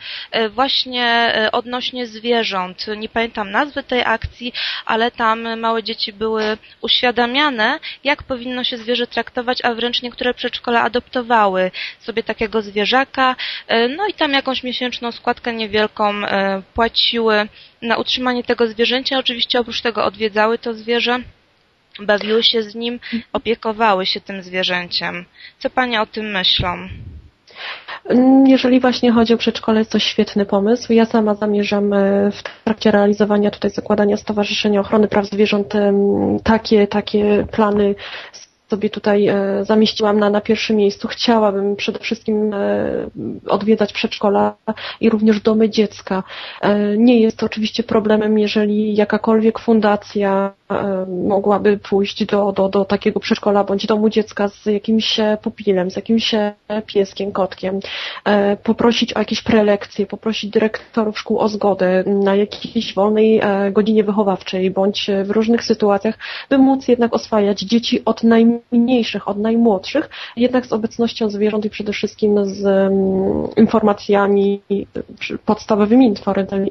właśnie odnośnie zwierząt. Nie pamiętam nazwy tej akcji, ale tam małe dzieci były uświadamiane, jak powinno się zwierzę traktować, a wręcz niektóre przedszkola adoptowały sobie takiego zwierzaka, no i tam jakąś miesięczną składkę niewielką y, płaciły na utrzymanie tego zwierzęcia. Oczywiście oprócz tego odwiedzały to zwierzę, bawiły się z nim, opiekowały się tym zwierzęciem. Co Panie o tym myślą? Jeżeli właśnie chodzi o przedszkole, jest to świetny pomysł. Ja sama zamierzam e, w trakcie realizowania tutaj zakładania Stowarzyszenia Ochrony Praw Zwierząt takie, takie plany sobie tutaj e, zamieściłam na, na pierwszym miejscu. Chciałabym przede wszystkim e, odwiedzać przedszkola i również domy dziecka. E, nie jest to oczywiście problemem, jeżeli jakakolwiek fundacja mogłaby pójść do, do, do takiego przedszkola bądź domu dziecka z jakimś pupilem, z jakimś pieskiem, kotkiem, poprosić o jakieś prelekcje, poprosić dyrektorów szkół o zgodę na jakiejś wolnej godzinie wychowawczej bądź w różnych sytuacjach, by móc jednak oswajać dzieci od najmniejszych, od najmłodszych, jednak z obecnością zwierząt i przede wszystkim z informacjami, podstawowymi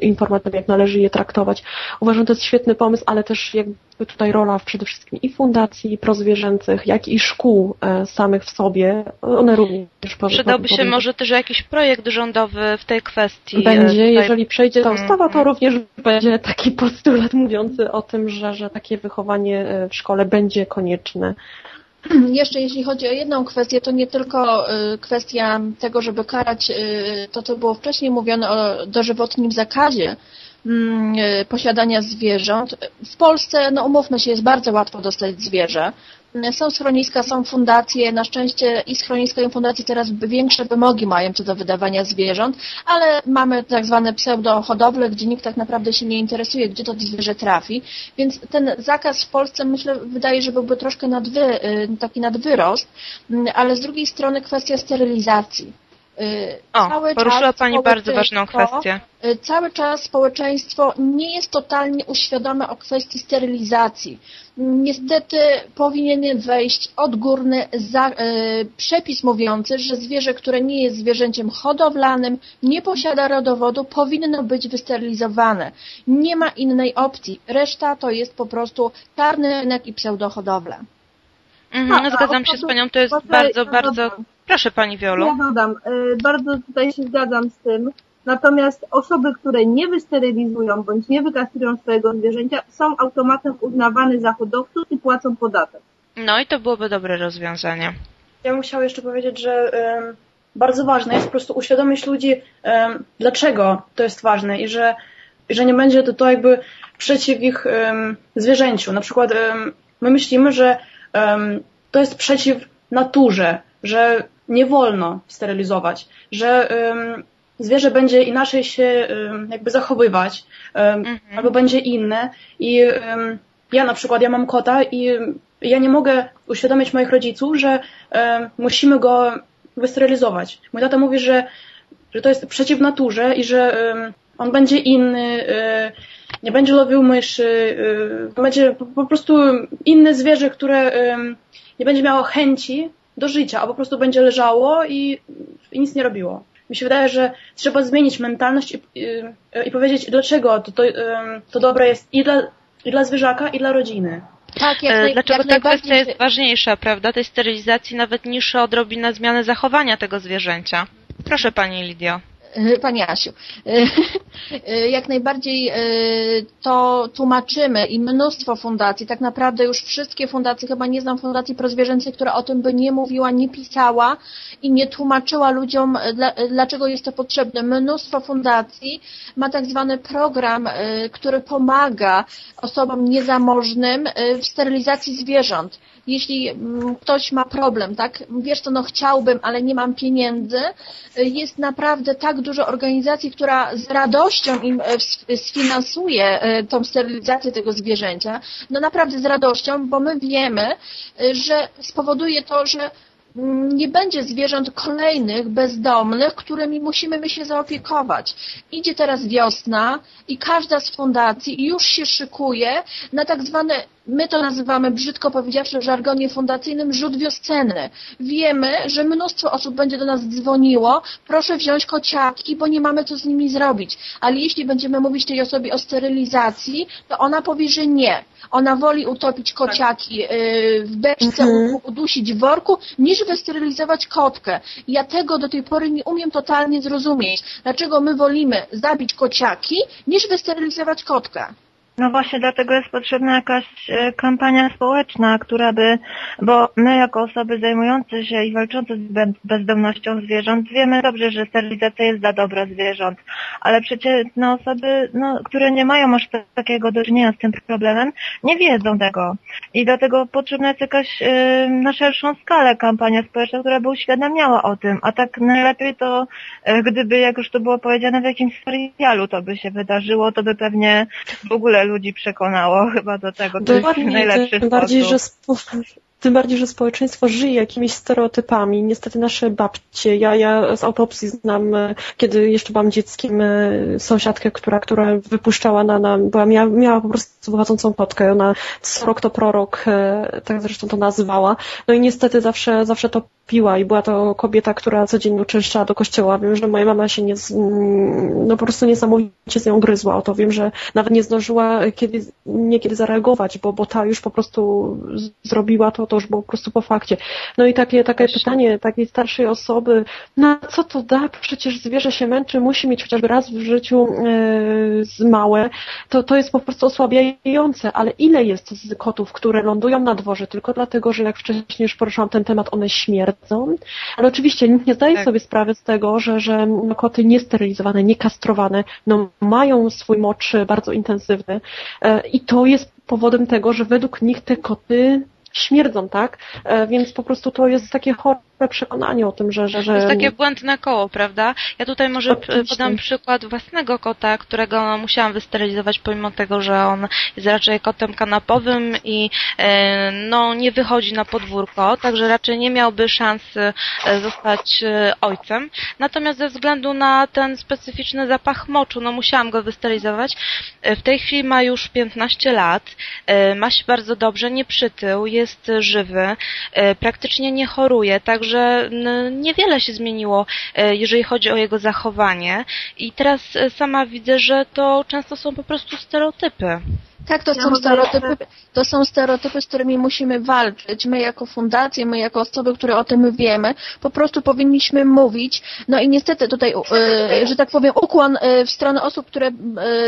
informacjami, jak należy je traktować. Uważam, że to jest świetny pomysł, ale też jakby tutaj rola przede wszystkim i fundacji prozwierzęcych, jak i szkół e, samych w sobie, one również Przydałby się może też jakiś projekt rządowy w tej kwestii. Będzie, e, tutaj... jeżeli przejdzie ta ustawa, to również będzie taki [LAUGHS] postulat mówiący o tym, że, że takie wychowanie e, w szkole będzie konieczne. [CLEARS THROAT] Jeszcze jeśli chodzi o jedną kwestię, to nie tylko kwestia tego, żeby karać to, co było wcześniej mówione o dożywotnim zakazie Mm, e, posiadania zwierząt. W Polsce, no umówmy się, jest bardzo łatwo dostać zwierzę. Są schroniska, są fundacje. Na szczęście i schroniska i fundacje teraz większe wymogi mają co do wydawania zwierząt, ale mamy tak zwane pseudo-hodowle, gdzie nikt tak naprawdę się nie interesuje, gdzie to zwierzę trafi. Więc ten zakaz w Polsce myślę, wydaje, że byłby troszkę nadwy, y, taki nadwyrost, mm, ale z drugiej strony kwestia sterylizacji Y, o, cały poruszyła Pani bardzo ważną kwestię. Y, cały czas społeczeństwo nie jest totalnie uświadome o kwestii sterylizacji. Niestety powinien wejść odgórny za, y, przepis mówiący, że zwierzę, które nie jest zwierzęciem hodowlanym, nie posiada rodowodu, powinno być wysterylizowane. Nie ma innej opcji. Reszta to jest po prostu czarny rynek i pseudohodowle. Mhm, no, zgadzam się z Panią, to jest bardzo, bardzo Proszę Pani Wiolu. Ja dodam, y, bardzo tutaj się zgadzam z tym. Natomiast osoby, które nie wysterylizują bądź nie wykastrują swojego zwierzęcia, są automatem uznawane za hodowców i płacą podatek. No i to byłoby dobre rozwiązanie. Ja bym chciała jeszcze powiedzieć, że bardzo ważne jest po prostu uświadomić ludzi, dlaczego to jest ważne i że, że nie będzie to, to jakby przeciw ich zwierzęciu. Na przykład my myślimy, że to jest przeciw naturze, że nie wolno sterylizować, że zwierzę będzie inaczej się jakby zachowywać, mhm. albo będzie inne i ja na przykład, ja mam kota i ja nie mogę uświadomić moich rodziców, że musimy go wysterylizować. Mój tata mówi, że, że to jest przeciw naturze i że on będzie inny, y, nie będzie lowił myszy, y, będzie po prostu inne zwierzę, które nie będzie miało chęci do życia, a po prostu będzie leżało i, i nic nie robiło. Mi się wydaje, że trzeba zmienić mentalność i, i, i powiedzieć, dlaczego to, to, to dobre jest i dla, i dla zwierzaka, i dla rodziny. Tak, jak naj, Dlaczego jak ta kwestia jest ważniejsza, prawda, tej sterylizacji nawet niż odrobina zmiany zachowania tego zwierzęcia? Proszę Pani Lidio. Pani Asiu, [LAUGHS] jak najbardziej e, to tłumaczymy i mnóstwo fundacji, tak naprawdę już wszystkie fundacje, chyba nie znam fundacji prozwierzęcej, która o tym by nie mówiła, nie pisała i nie tłumaczyła ludziom, e, dlaczego jest to potrzebne. Mnóstwo fundacji ma tak zwany program, e, który pomaga osobom niezamożnym w sterylizacji zwierząt jeśli mm, ktoś ma problem, tak, wiesz co, no chciałbym, ale nie mam pieniędzy, jest naprawdę tak dużo organizacji, która z radością im e, sfinansuje e, tą sterylizację tego zwierzęcia, no naprawdę z radością, bo my wiemy, e, że spowoduje to, że nie będzie zwierząt kolejnych, bezdomnych, którymi musimy my się zaopiekować. Idzie teraz wiosna i każda z fundacji już się szykuje na tak zwane, my to nazywamy brzydko powiedziawszy w żargonie fundacyjnym, rzut wiosenny. Wiemy, że mnóstwo osób będzie do nas dzwoniło, proszę wziąć kociaki, bo nie mamy co z nimi zrobić. Ale jeśli będziemy mówić tej osobie o sterylizacji, to ona powie, że nie. Ona woli utopić kociaki y, w beczce, mhm. udusić w worku, niż wysterylizować kotkę. Ja tego do tej pory nie umiem totalnie zrozumieć. Dlaczego my wolimy zabić kociaki, niż wysterylizować kotkę? No właśnie dlatego jest potrzebna jakaś e, kampania społeczna, która by, bo my jako osoby zajmujące się i walczące z bezdomnością zwierząt wiemy dobrze, że sterylizacja jest dla dobra zwierząt, ale przecież no, osoby, no, które nie mają aż takiego do czynienia z tym problemem, nie wiedzą tego. I dlatego potrzebna jest jakaś y, na szerszą skalę kampania społeczna, która by uświadamiała o tym. A tak najlepiej to, y, gdyby, jak już to było powiedziane w jakimś serialu, to by się wydarzyło, to by pewnie w ogóle ludzi przekonało [LAUGHS] chyba do tego. To jest najlepszy tym bardziej, że sposób. spo- tym bardziej, że społeczeństwo żyje jakimiś stereotypami. Niestety nasze babcie, ja, ja z autopsji znam, e, kiedy jeszcze byłam dzieckiem, e, sąsiadkę, która, która wypuszczała na, na była, miała, miała po prostu wychodzącą kotkę. Ona co rok to prorok, e, tak zresztą to nazywała. No i niestety zawsze, zawsze to piła i była to kobieta, która codziennie uczęszczała do kościoła. Wiem, że moja mama się nie, no po prostu niesamowicie z nią gryzła o to. Wiem, że nawet nie zdążyła kiedy, niekiedy zareagować, bo, bo ta już po prostu zrobiła to, to już było po prostu po fakcie. No i takie, takie pytanie takiej starszej osoby, na co to da? Przecież zwierzę się męczy, musi mieć chociażby raz w życiu e, z małe. To, to jest po prostu osłabiające, ale ile jest z kotów, które lądują na dworze tylko dlatego, że jak wcześniej już poruszyłam ten temat, one śmierdzą. Ale oczywiście nikt nie zdaje Tak. sobie sprawy z tego, że, że koty niesterylizowane, niekastrowane, no, mają swój mocz bardzo intensywny e, i to jest powodem tego, że według nich te koty śmierdzą, tak? E, Więc po prostu to jest takie chore przekonanie o tym, że... że, że... To jest takie błędne koło, prawda? Ja tutaj może Oczywiście. podam przykład własnego kota, którego musiałam wysterylizować pomimo tego, że on jest raczej kotem kanapowym i e, no nie wychodzi na podwórko, także raczej nie miałby szansy e, zostać e, ojcem. Natomiast ze względu na ten specyficzny zapach moczu, no musiałam go wysterylizować. W tej chwili ma już 15 lat, ma się bardzo dobrze, nie przytył, jest żywy, praktycznie nie choruje, także n- niewiele się zmieniło, e, jeżeli chodzi o jego zachowanie. I teraz e, sama widzę, że to często są po prostu stereotypy. Tak, to są stereotypy, to są stereotypy, z którymi musimy walczyć. My jako fundacje, my jako osoby, które o tym wiemy, po prostu powinniśmy mówić. No i niestety tutaj, e, że tak powiem, ukłon w stronę osób, które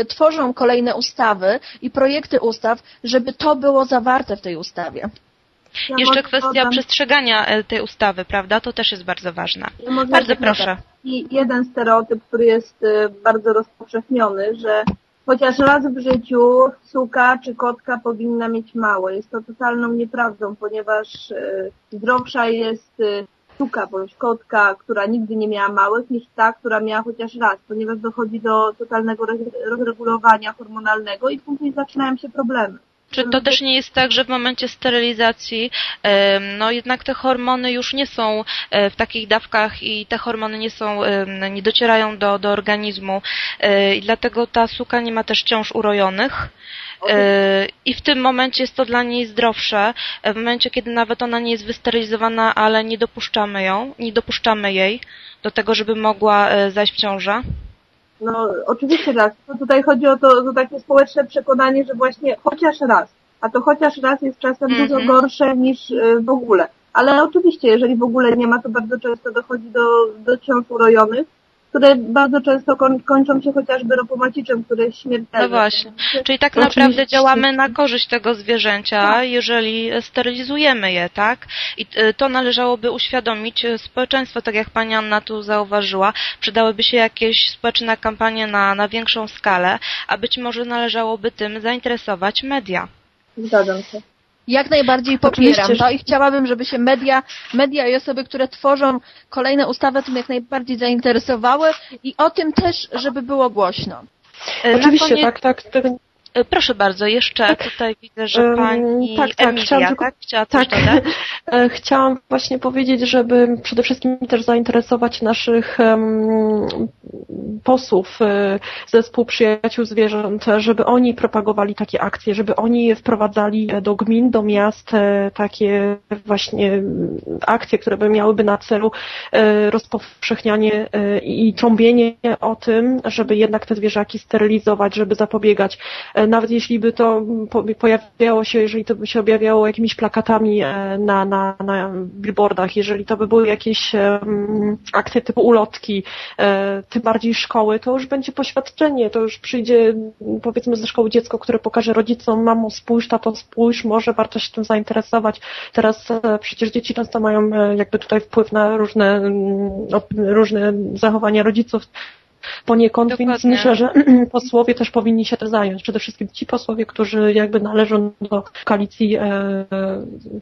tworzą kolejne ustawy i projekty ustaw, żeby to było zawarte w tej ustawie. Ja Jeszcze kwestia dodam- przestrzegania e, tej ustawy, prawda? To też jest bardzo ważna. ja Bardzo proszę. taki jeden stereotyp, który jest y, bardzo rozpowszechniony, że chociaż raz w życiu suka czy kotka powinna mieć małe. Jest to totalną nieprawdą, ponieważ y, zdrowsza jest suka bądź kotka, która nigdy nie miała małych, niż ta, która miała chociaż raz, ponieważ dochodzi do totalnego re- rozregulowania hormonalnego i później zaczynają się problemy. Czy to też nie jest tak, że w momencie sterylizacji, no jednak te hormony już nie są e, w takich dawkach i te hormony nie są, nie docierają do, do organizmu e, i dlatego ta suka nie ma też ciąż urojonych. E, I w tym momencie jest to dla niej zdrowsze. W momencie, kiedy nawet ona nie jest wysterylizowana, ale nie dopuszczamy ją, nie dopuszczamy jej do tego, żeby mogła zajść w ciążę. No oczywiście raz. To tutaj chodzi o to, to takie społeczne przekonanie, że właśnie chociaż raz. A to chociaż raz jest czasem Mhm. dużo gorsze niż y, w ogóle. Ale oczywiście, jeżeli w ogóle nie ma, to bardzo często dochodzi do, do ciąż urojonych, które bardzo często koń, kończą się chociażby ropomaciczem, który jest śmiertelny. No właśnie. Czyli tak Oczywiście. naprawdę działamy na korzyść tego zwierzęcia, jeżeli sterylizujemy je, tak? I y, to należałoby uświadomić y, społeczeństwo, tak jak pani Anna tu zauważyła. Przydałyby się jakieś społeczne kampanie na, na większą skalę, a być może należałoby tym zainteresować media. Zgadzam się. Jak najbardziej Oczywiście, popieram że- to i chciałabym, żeby się media, media i osoby, które tworzą kolejne ustawy tym jak najbardziej zainteresowały i o tym też, żeby było głośno. Na Oczywiście, koniec- tak, tak. y, Proszę bardzo, jeszcze tutaj widzę, że pani tak, tak, Emilia, chciałam tylko- tak? Chciała coś Tak, dodać? [LAUGHS] E, chciałam właśnie powiedzieć, żeby przede wszystkim też zainteresować naszych posłów e, zespół przyjaciół zwierząt, żeby oni propagowali takie akcje, żeby oni wprowadzali do gmin, do miast e, takie właśnie akcje, które by miałyby na celu rozpowszechnianie i trąbienie o tym, żeby jednak te zwierzaki sterylizować, żeby zapobiegać. Nawet jeśli by to po- pojawiało się, jeżeli to by się objawiało jakimiś plakatami na, na, na billboardach, jeżeli to by były jakieś akcje typu ulotki, e, tym bardziej szkoły, to już będzie poświadczenie, to już przyjdzie powiedzmy ze szkoły dziecko, które pokaże rodzicom, mamo spójrz, tato spójrz, może warto się tym zainteresować. Teraz e, przecież dzieci często mają e, jakby tutaj wpływ na różne, mm, różne zachowania rodziców, poniekąd, Dokładnie. więc myślę, że [CLEARS THROAT] posłowie też powinni się tym zająć. Przede wszystkim ci posłowie, którzy jakby należą do koalicji, e,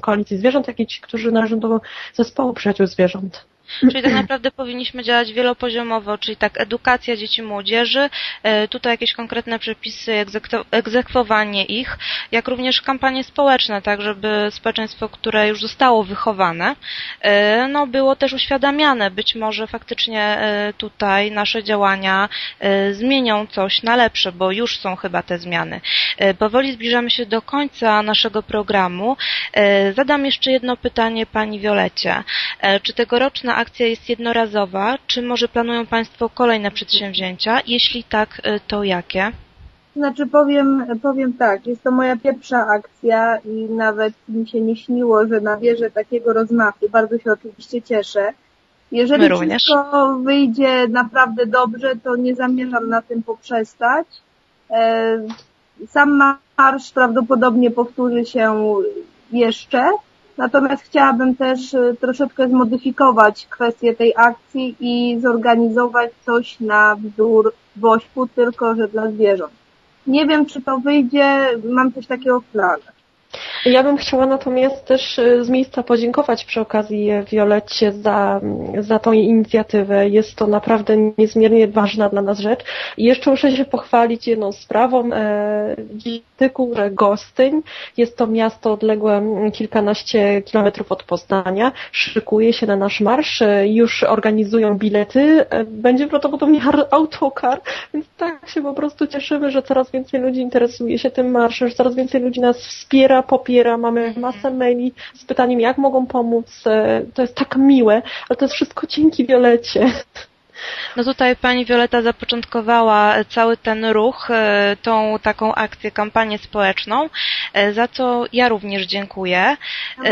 koalicji zwierząt, jak i ci, którzy należą do zespołu przyjaciół zwierząt. Czyli tak naprawdę powinniśmy działać wielopoziomowo, czyli tak edukacja dzieci młodzieży, e, tutaj jakieś konkretne przepisy, egzekwo- egzekwowanie ich, jak również kampanie społeczne, tak żeby społeczeństwo, które już zostało wychowane, e, no było też uświadamiane. Być może faktycznie e, tutaj nasze działania zmienią coś na lepsze, bo już są chyba te zmiany. Powoli zbliżamy się do końca naszego programu. Zadam jeszcze jedno pytanie Pani Wiolecie. Czy tegoroczna akcja jest jednorazowa, czy może planują Państwo kolejne przedsięwzięcia? Jeśli tak, e, to jakie? Znaczy powiem, powiem tak, jest to moja pierwsza akcja i nawet mi się nie śniło, że nabierze takiego rozmachu. Bardzo się oczywiście cieszę. Jeżeli wszystko wyjdzie naprawdę dobrze, to nie zamierzam na tym poprzestać. E, Sam marsz prawdopodobnie powtórzy się jeszcze, natomiast chciałabym też e, troszeczkę zmodyfikować kwestię tej akcji i zorganizować coś na wzór wośpu, tylko że dla zwierząt. Nie wiem, czy to wyjdzie, mam coś takiego w planach. Ja bym chciała natomiast też e, z miejsca podziękować przy okazji e, Violecie za, za tą inicjatywę. Jest to naprawdę niezmiernie ważna dla nas rzecz. I jeszcze muszę się pochwalić jedną sprawą. E, Tykur Gostyń jest to miasto odległe mm, kilkanaście kilometrów od Poznania. Szykuje się na nasz marsz. E, Już organizują bilety. E, Będzie prawdopodobnie autokar, więc tak się po prostu cieszymy, że coraz więcej ludzi interesuje się tym marszem, że coraz więcej ludzi nas wspiera, popiera. Mamy masę maili z pytaniem, jak mogą pomóc. E, To jest tak miłe, ale to jest wszystko dzięki Violecie. No tutaj pani Wioleta zapoczątkowała cały ten ruch, e, tą taką akcję, kampanię społeczną, e, za co ja również dziękuję. Ja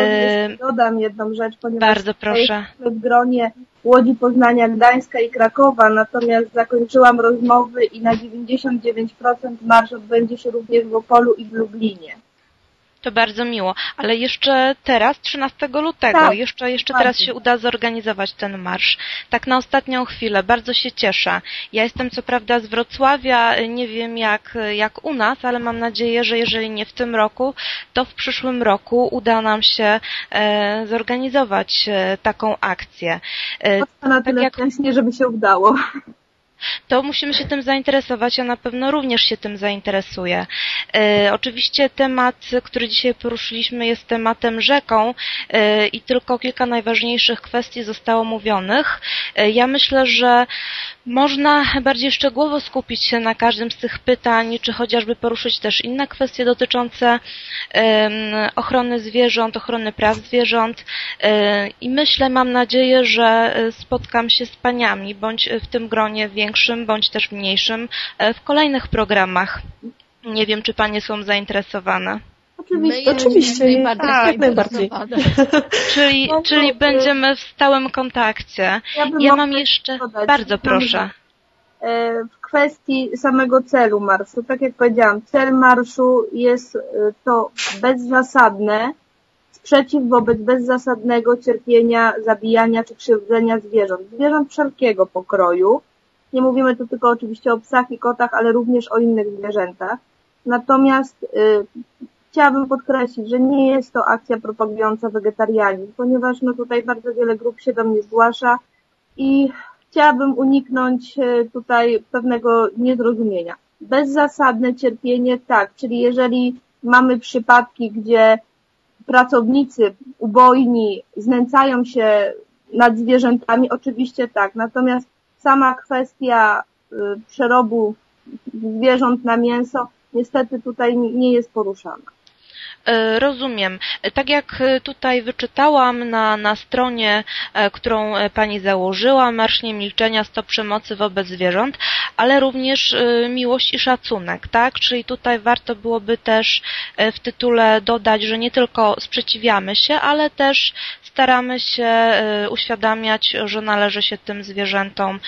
dodam jedną rzecz, ponieważ Bardzo proszę. w gronie Łodzi, Poznania, Gdańska i Krakowa, natomiast zakończyłam rozmowy i na 99% marsz odbędzie się również w Opolu i w Lublinie. To bardzo miło, ale jeszcze teraz, 13 lutego, Tak, jeszcze, jeszcze teraz się uda zorganizować ten marsz. Tak na ostatnią chwilę, bardzo się cieszę. Ja jestem co prawda z Wrocławia, nie wiem jak, jak u nas, ale mam nadzieję, że jeżeli nie w tym roku, to w przyszłym roku uda nam się e, zorganizować e, taką akcję. E, To na tyle jak- wcześnie, żeby się udało. To musimy się tym zainteresować. Ja na pewno również się tym zainteresuję. E, oczywiście temat, który dzisiaj poruszyliśmy, jest tematem rzeką e, i tylko kilka najważniejszych kwestii zostało mówionych. E, ja myślę, że można bardziej szczegółowo skupić się na każdym z tych pytań, czy chociażby poruszyć też inne kwestie dotyczące ochrony zwierząt, ochrony praw zwierząt. I myślę, mam nadzieję, że e, spotkam się z paniami, bądź w tym gronie większym, bądź też mniejszym, e, w kolejnych programach. Nie wiem, czy panie są zainteresowane. Oczywiście. Oczywiście, najbardziej tak, jak zainteresowane. [LAUGHS] Czyli, No, czyli to- będziemy w stałym kontakcie. Ja, Ja mam jeszcze... dodać, Bardzo proszę. E, W kwestii samego celu marszu, tak jak powiedziałam, cel marszu jest e, to bezzasadne, sprzeciw wobec bezzasadnego cierpienia, zabijania czy krzywdzenia zwierząt. Zwierząt wszelkiego pokroju. Nie mówimy tu tylko oczywiście o psach i kotach, ale również o innych zwierzętach. Natomiast y, chciałabym podkreślić, że nie jest to akcja propagująca wegetarianizm, ponieważ no tutaj bardzo wiele grup się do mnie zgłasza i chciałabym uniknąć e, tutaj pewnego niezrozumienia. Bezzasadne cierpienie, tak, czyli jeżeli mamy przypadki, gdzie pracownicy ubojni znęcają się nad zwierzętami, oczywiście tak, natomiast sama kwestia y, przerobu zwierząt na mięso niestety tutaj nie jest poruszana. E, Rozumiem. E, Tak jak e, tutaj wyczytałam na, na stronie, którą Pani założyła, Marsz Milczenia, Stop Przemocy wobec Zwierząt, ale również miłość i szacunek, tak? Czyli tutaj warto byłoby też w tytule dodać, że nie tylko sprzeciwiamy się, ale też staramy się y, uświadamiać, że należy się tym zwierzętom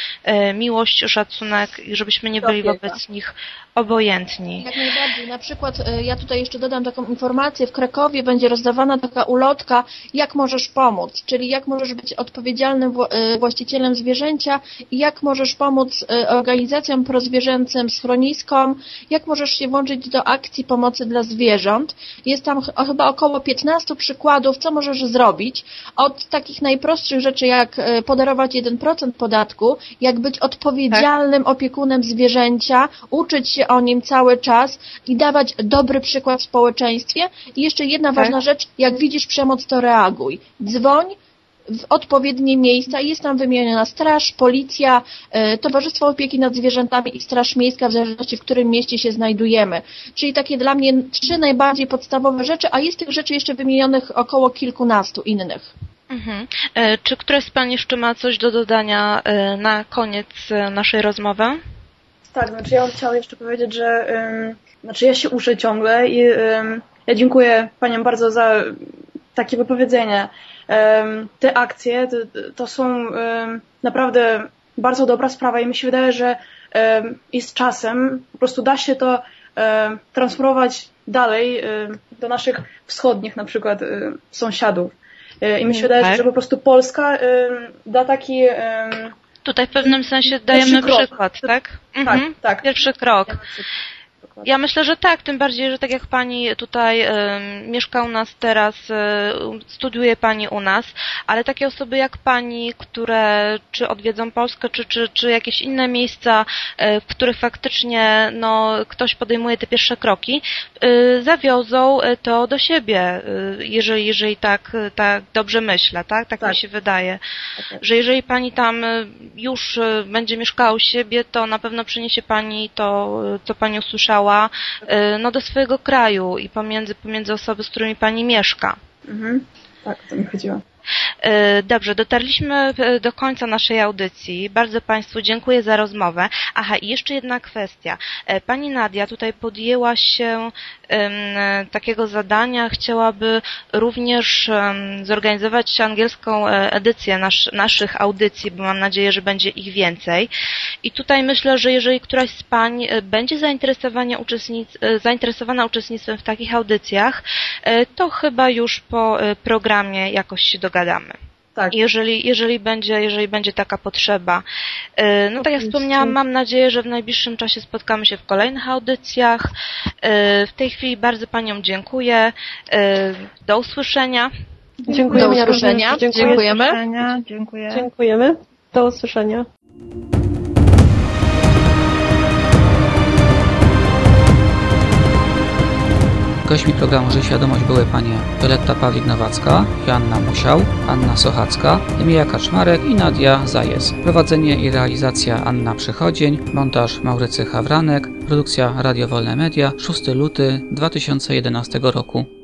y, miłość, szacunek i żebyśmy nie byli wobec nich obojętni. Jak najbardziej. Na przykład e, ja tutaj jeszcze dodam taką informację. W Krakowie będzie rozdawana taka ulotka, jak możesz pomóc, czyli jak możesz być odpowiedzialnym wła- właścicielem zwierzęcia i jak możesz pomóc organizacjom prozwierzęcym, schroniskom, jak możesz się włączyć do akcji pomocy dla zwierząt. Jest tam ch- chyba około 15 przykładów, co możesz zrobić. Od takich najprostszych rzeczy, jak e, podarować 1% podatku, jak być odpowiedzialnym opiekunem zwierzęcia, uczyć się o nim cały czas i dawać dobry przykład w społeczeństwie. I jeszcze jedna Tak. ważna rzecz, jak widzisz przemoc, to reaguj. Dzwoń w odpowiednie miejsca i jest tam wymieniona straż, policja, e, Towarzystwo Opieki nad Zwierzętami i Straż Miejska, w zależności w którym mieście się znajdujemy. Czyli takie dla mnie trzy najbardziej podstawowe rzeczy, a jest tych rzeczy jeszcze wymienionych około kilkunastu innych. Mhm. E, Czy któraś z Pań jeszcze ma coś do dodania e, na koniec naszej rozmowy? Tak, znaczy ja bym chciała jeszcze powiedzieć, że ym, znaczy ja się uczę ciągle i ym, ja dziękuję Paniom bardzo za takie wypowiedzenie. Te akcje to, to są naprawdę bardzo dobra sprawa i mi się wydaje, że i z czasem po prostu da się to transformować dalej do naszych wschodnich na przykład sąsiadów. Y, I mi się wydaje, Tak. że po prostu Polska da taki Tutaj w pewnym sensie dajemy krok. przykład, tak? Mhm. tak. Pierwszy krok. Ja myślę, że tak, tym bardziej, że tak jak Pani tutaj em, mieszka u nas teraz, e, studiuje Pani u nas, ale takie osoby jak Pani, które czy odwiedzą Polskę, czy, czy, czy jakieś inne miejsca, e, w których faktycznie no, ktoś podejmuje te pierwsze kroki, e, zawiozą to do siebie, jeżeli, jeżeli tak, tak dobrze myślę, tak? Tak, Tak. mi się wydaje, że jeżeli Pani tam już będzie mieszkała u siebie, to na pewno przyniesie Pani to, co Pani usłyszała, e, no do swojego kraju i pomiędzy, pomiędzy osoby, z którymi Pani mieszka. Mhm. Tak, o to mi chodziło. E, Dobrze, dotarliśmy e, do końca naszej audycji. Bardzo Państwu dziękuję za rozmowę. Aha, i jeszcze jedna kwestia. Pani Nadia tutaj podjęła się takiego zadania, chciałaby również zorganizować angielską e, edycję nasz, naszych audycji, bo mam nadzieję, że będzie ich więcej. I tutaj myślę, że jeżeli któraś z Pań e, będzie zainteresowana, uczestnic, e, zainteresowana uczestnictwem w takich audycjach, to chyba już po programie jakoś się dogadamy. Tak. Jeżeli, jeżeli, będzie, jeżeli będzie taka potrzeba. E, No tak jak wspomniałam, mam nadzieję, że w najbliższym czasie spotkamy się w kolejnych audycjach. E, W tej chwili bardzo Paniom dziękuję. E, Do usłyszenia. Dziękujemy. Do usłyszenia. Dziękujemy. Do usłyszenia. Dziękuję. Dziękujemy. Do usłyszenia. Gośćmi programu Żyj Świadomość były panie Violetta Pawlik-Nowacka, Joanna Musiał, Anna Sochacka, Emilia Kaczmarek i Nadia Zajec. Prowadzenie i realizacja Anna Przychodzień, montaż Maurycy Hawranek, produkcja Radio Wolne Media, 6 luty 2011 roku.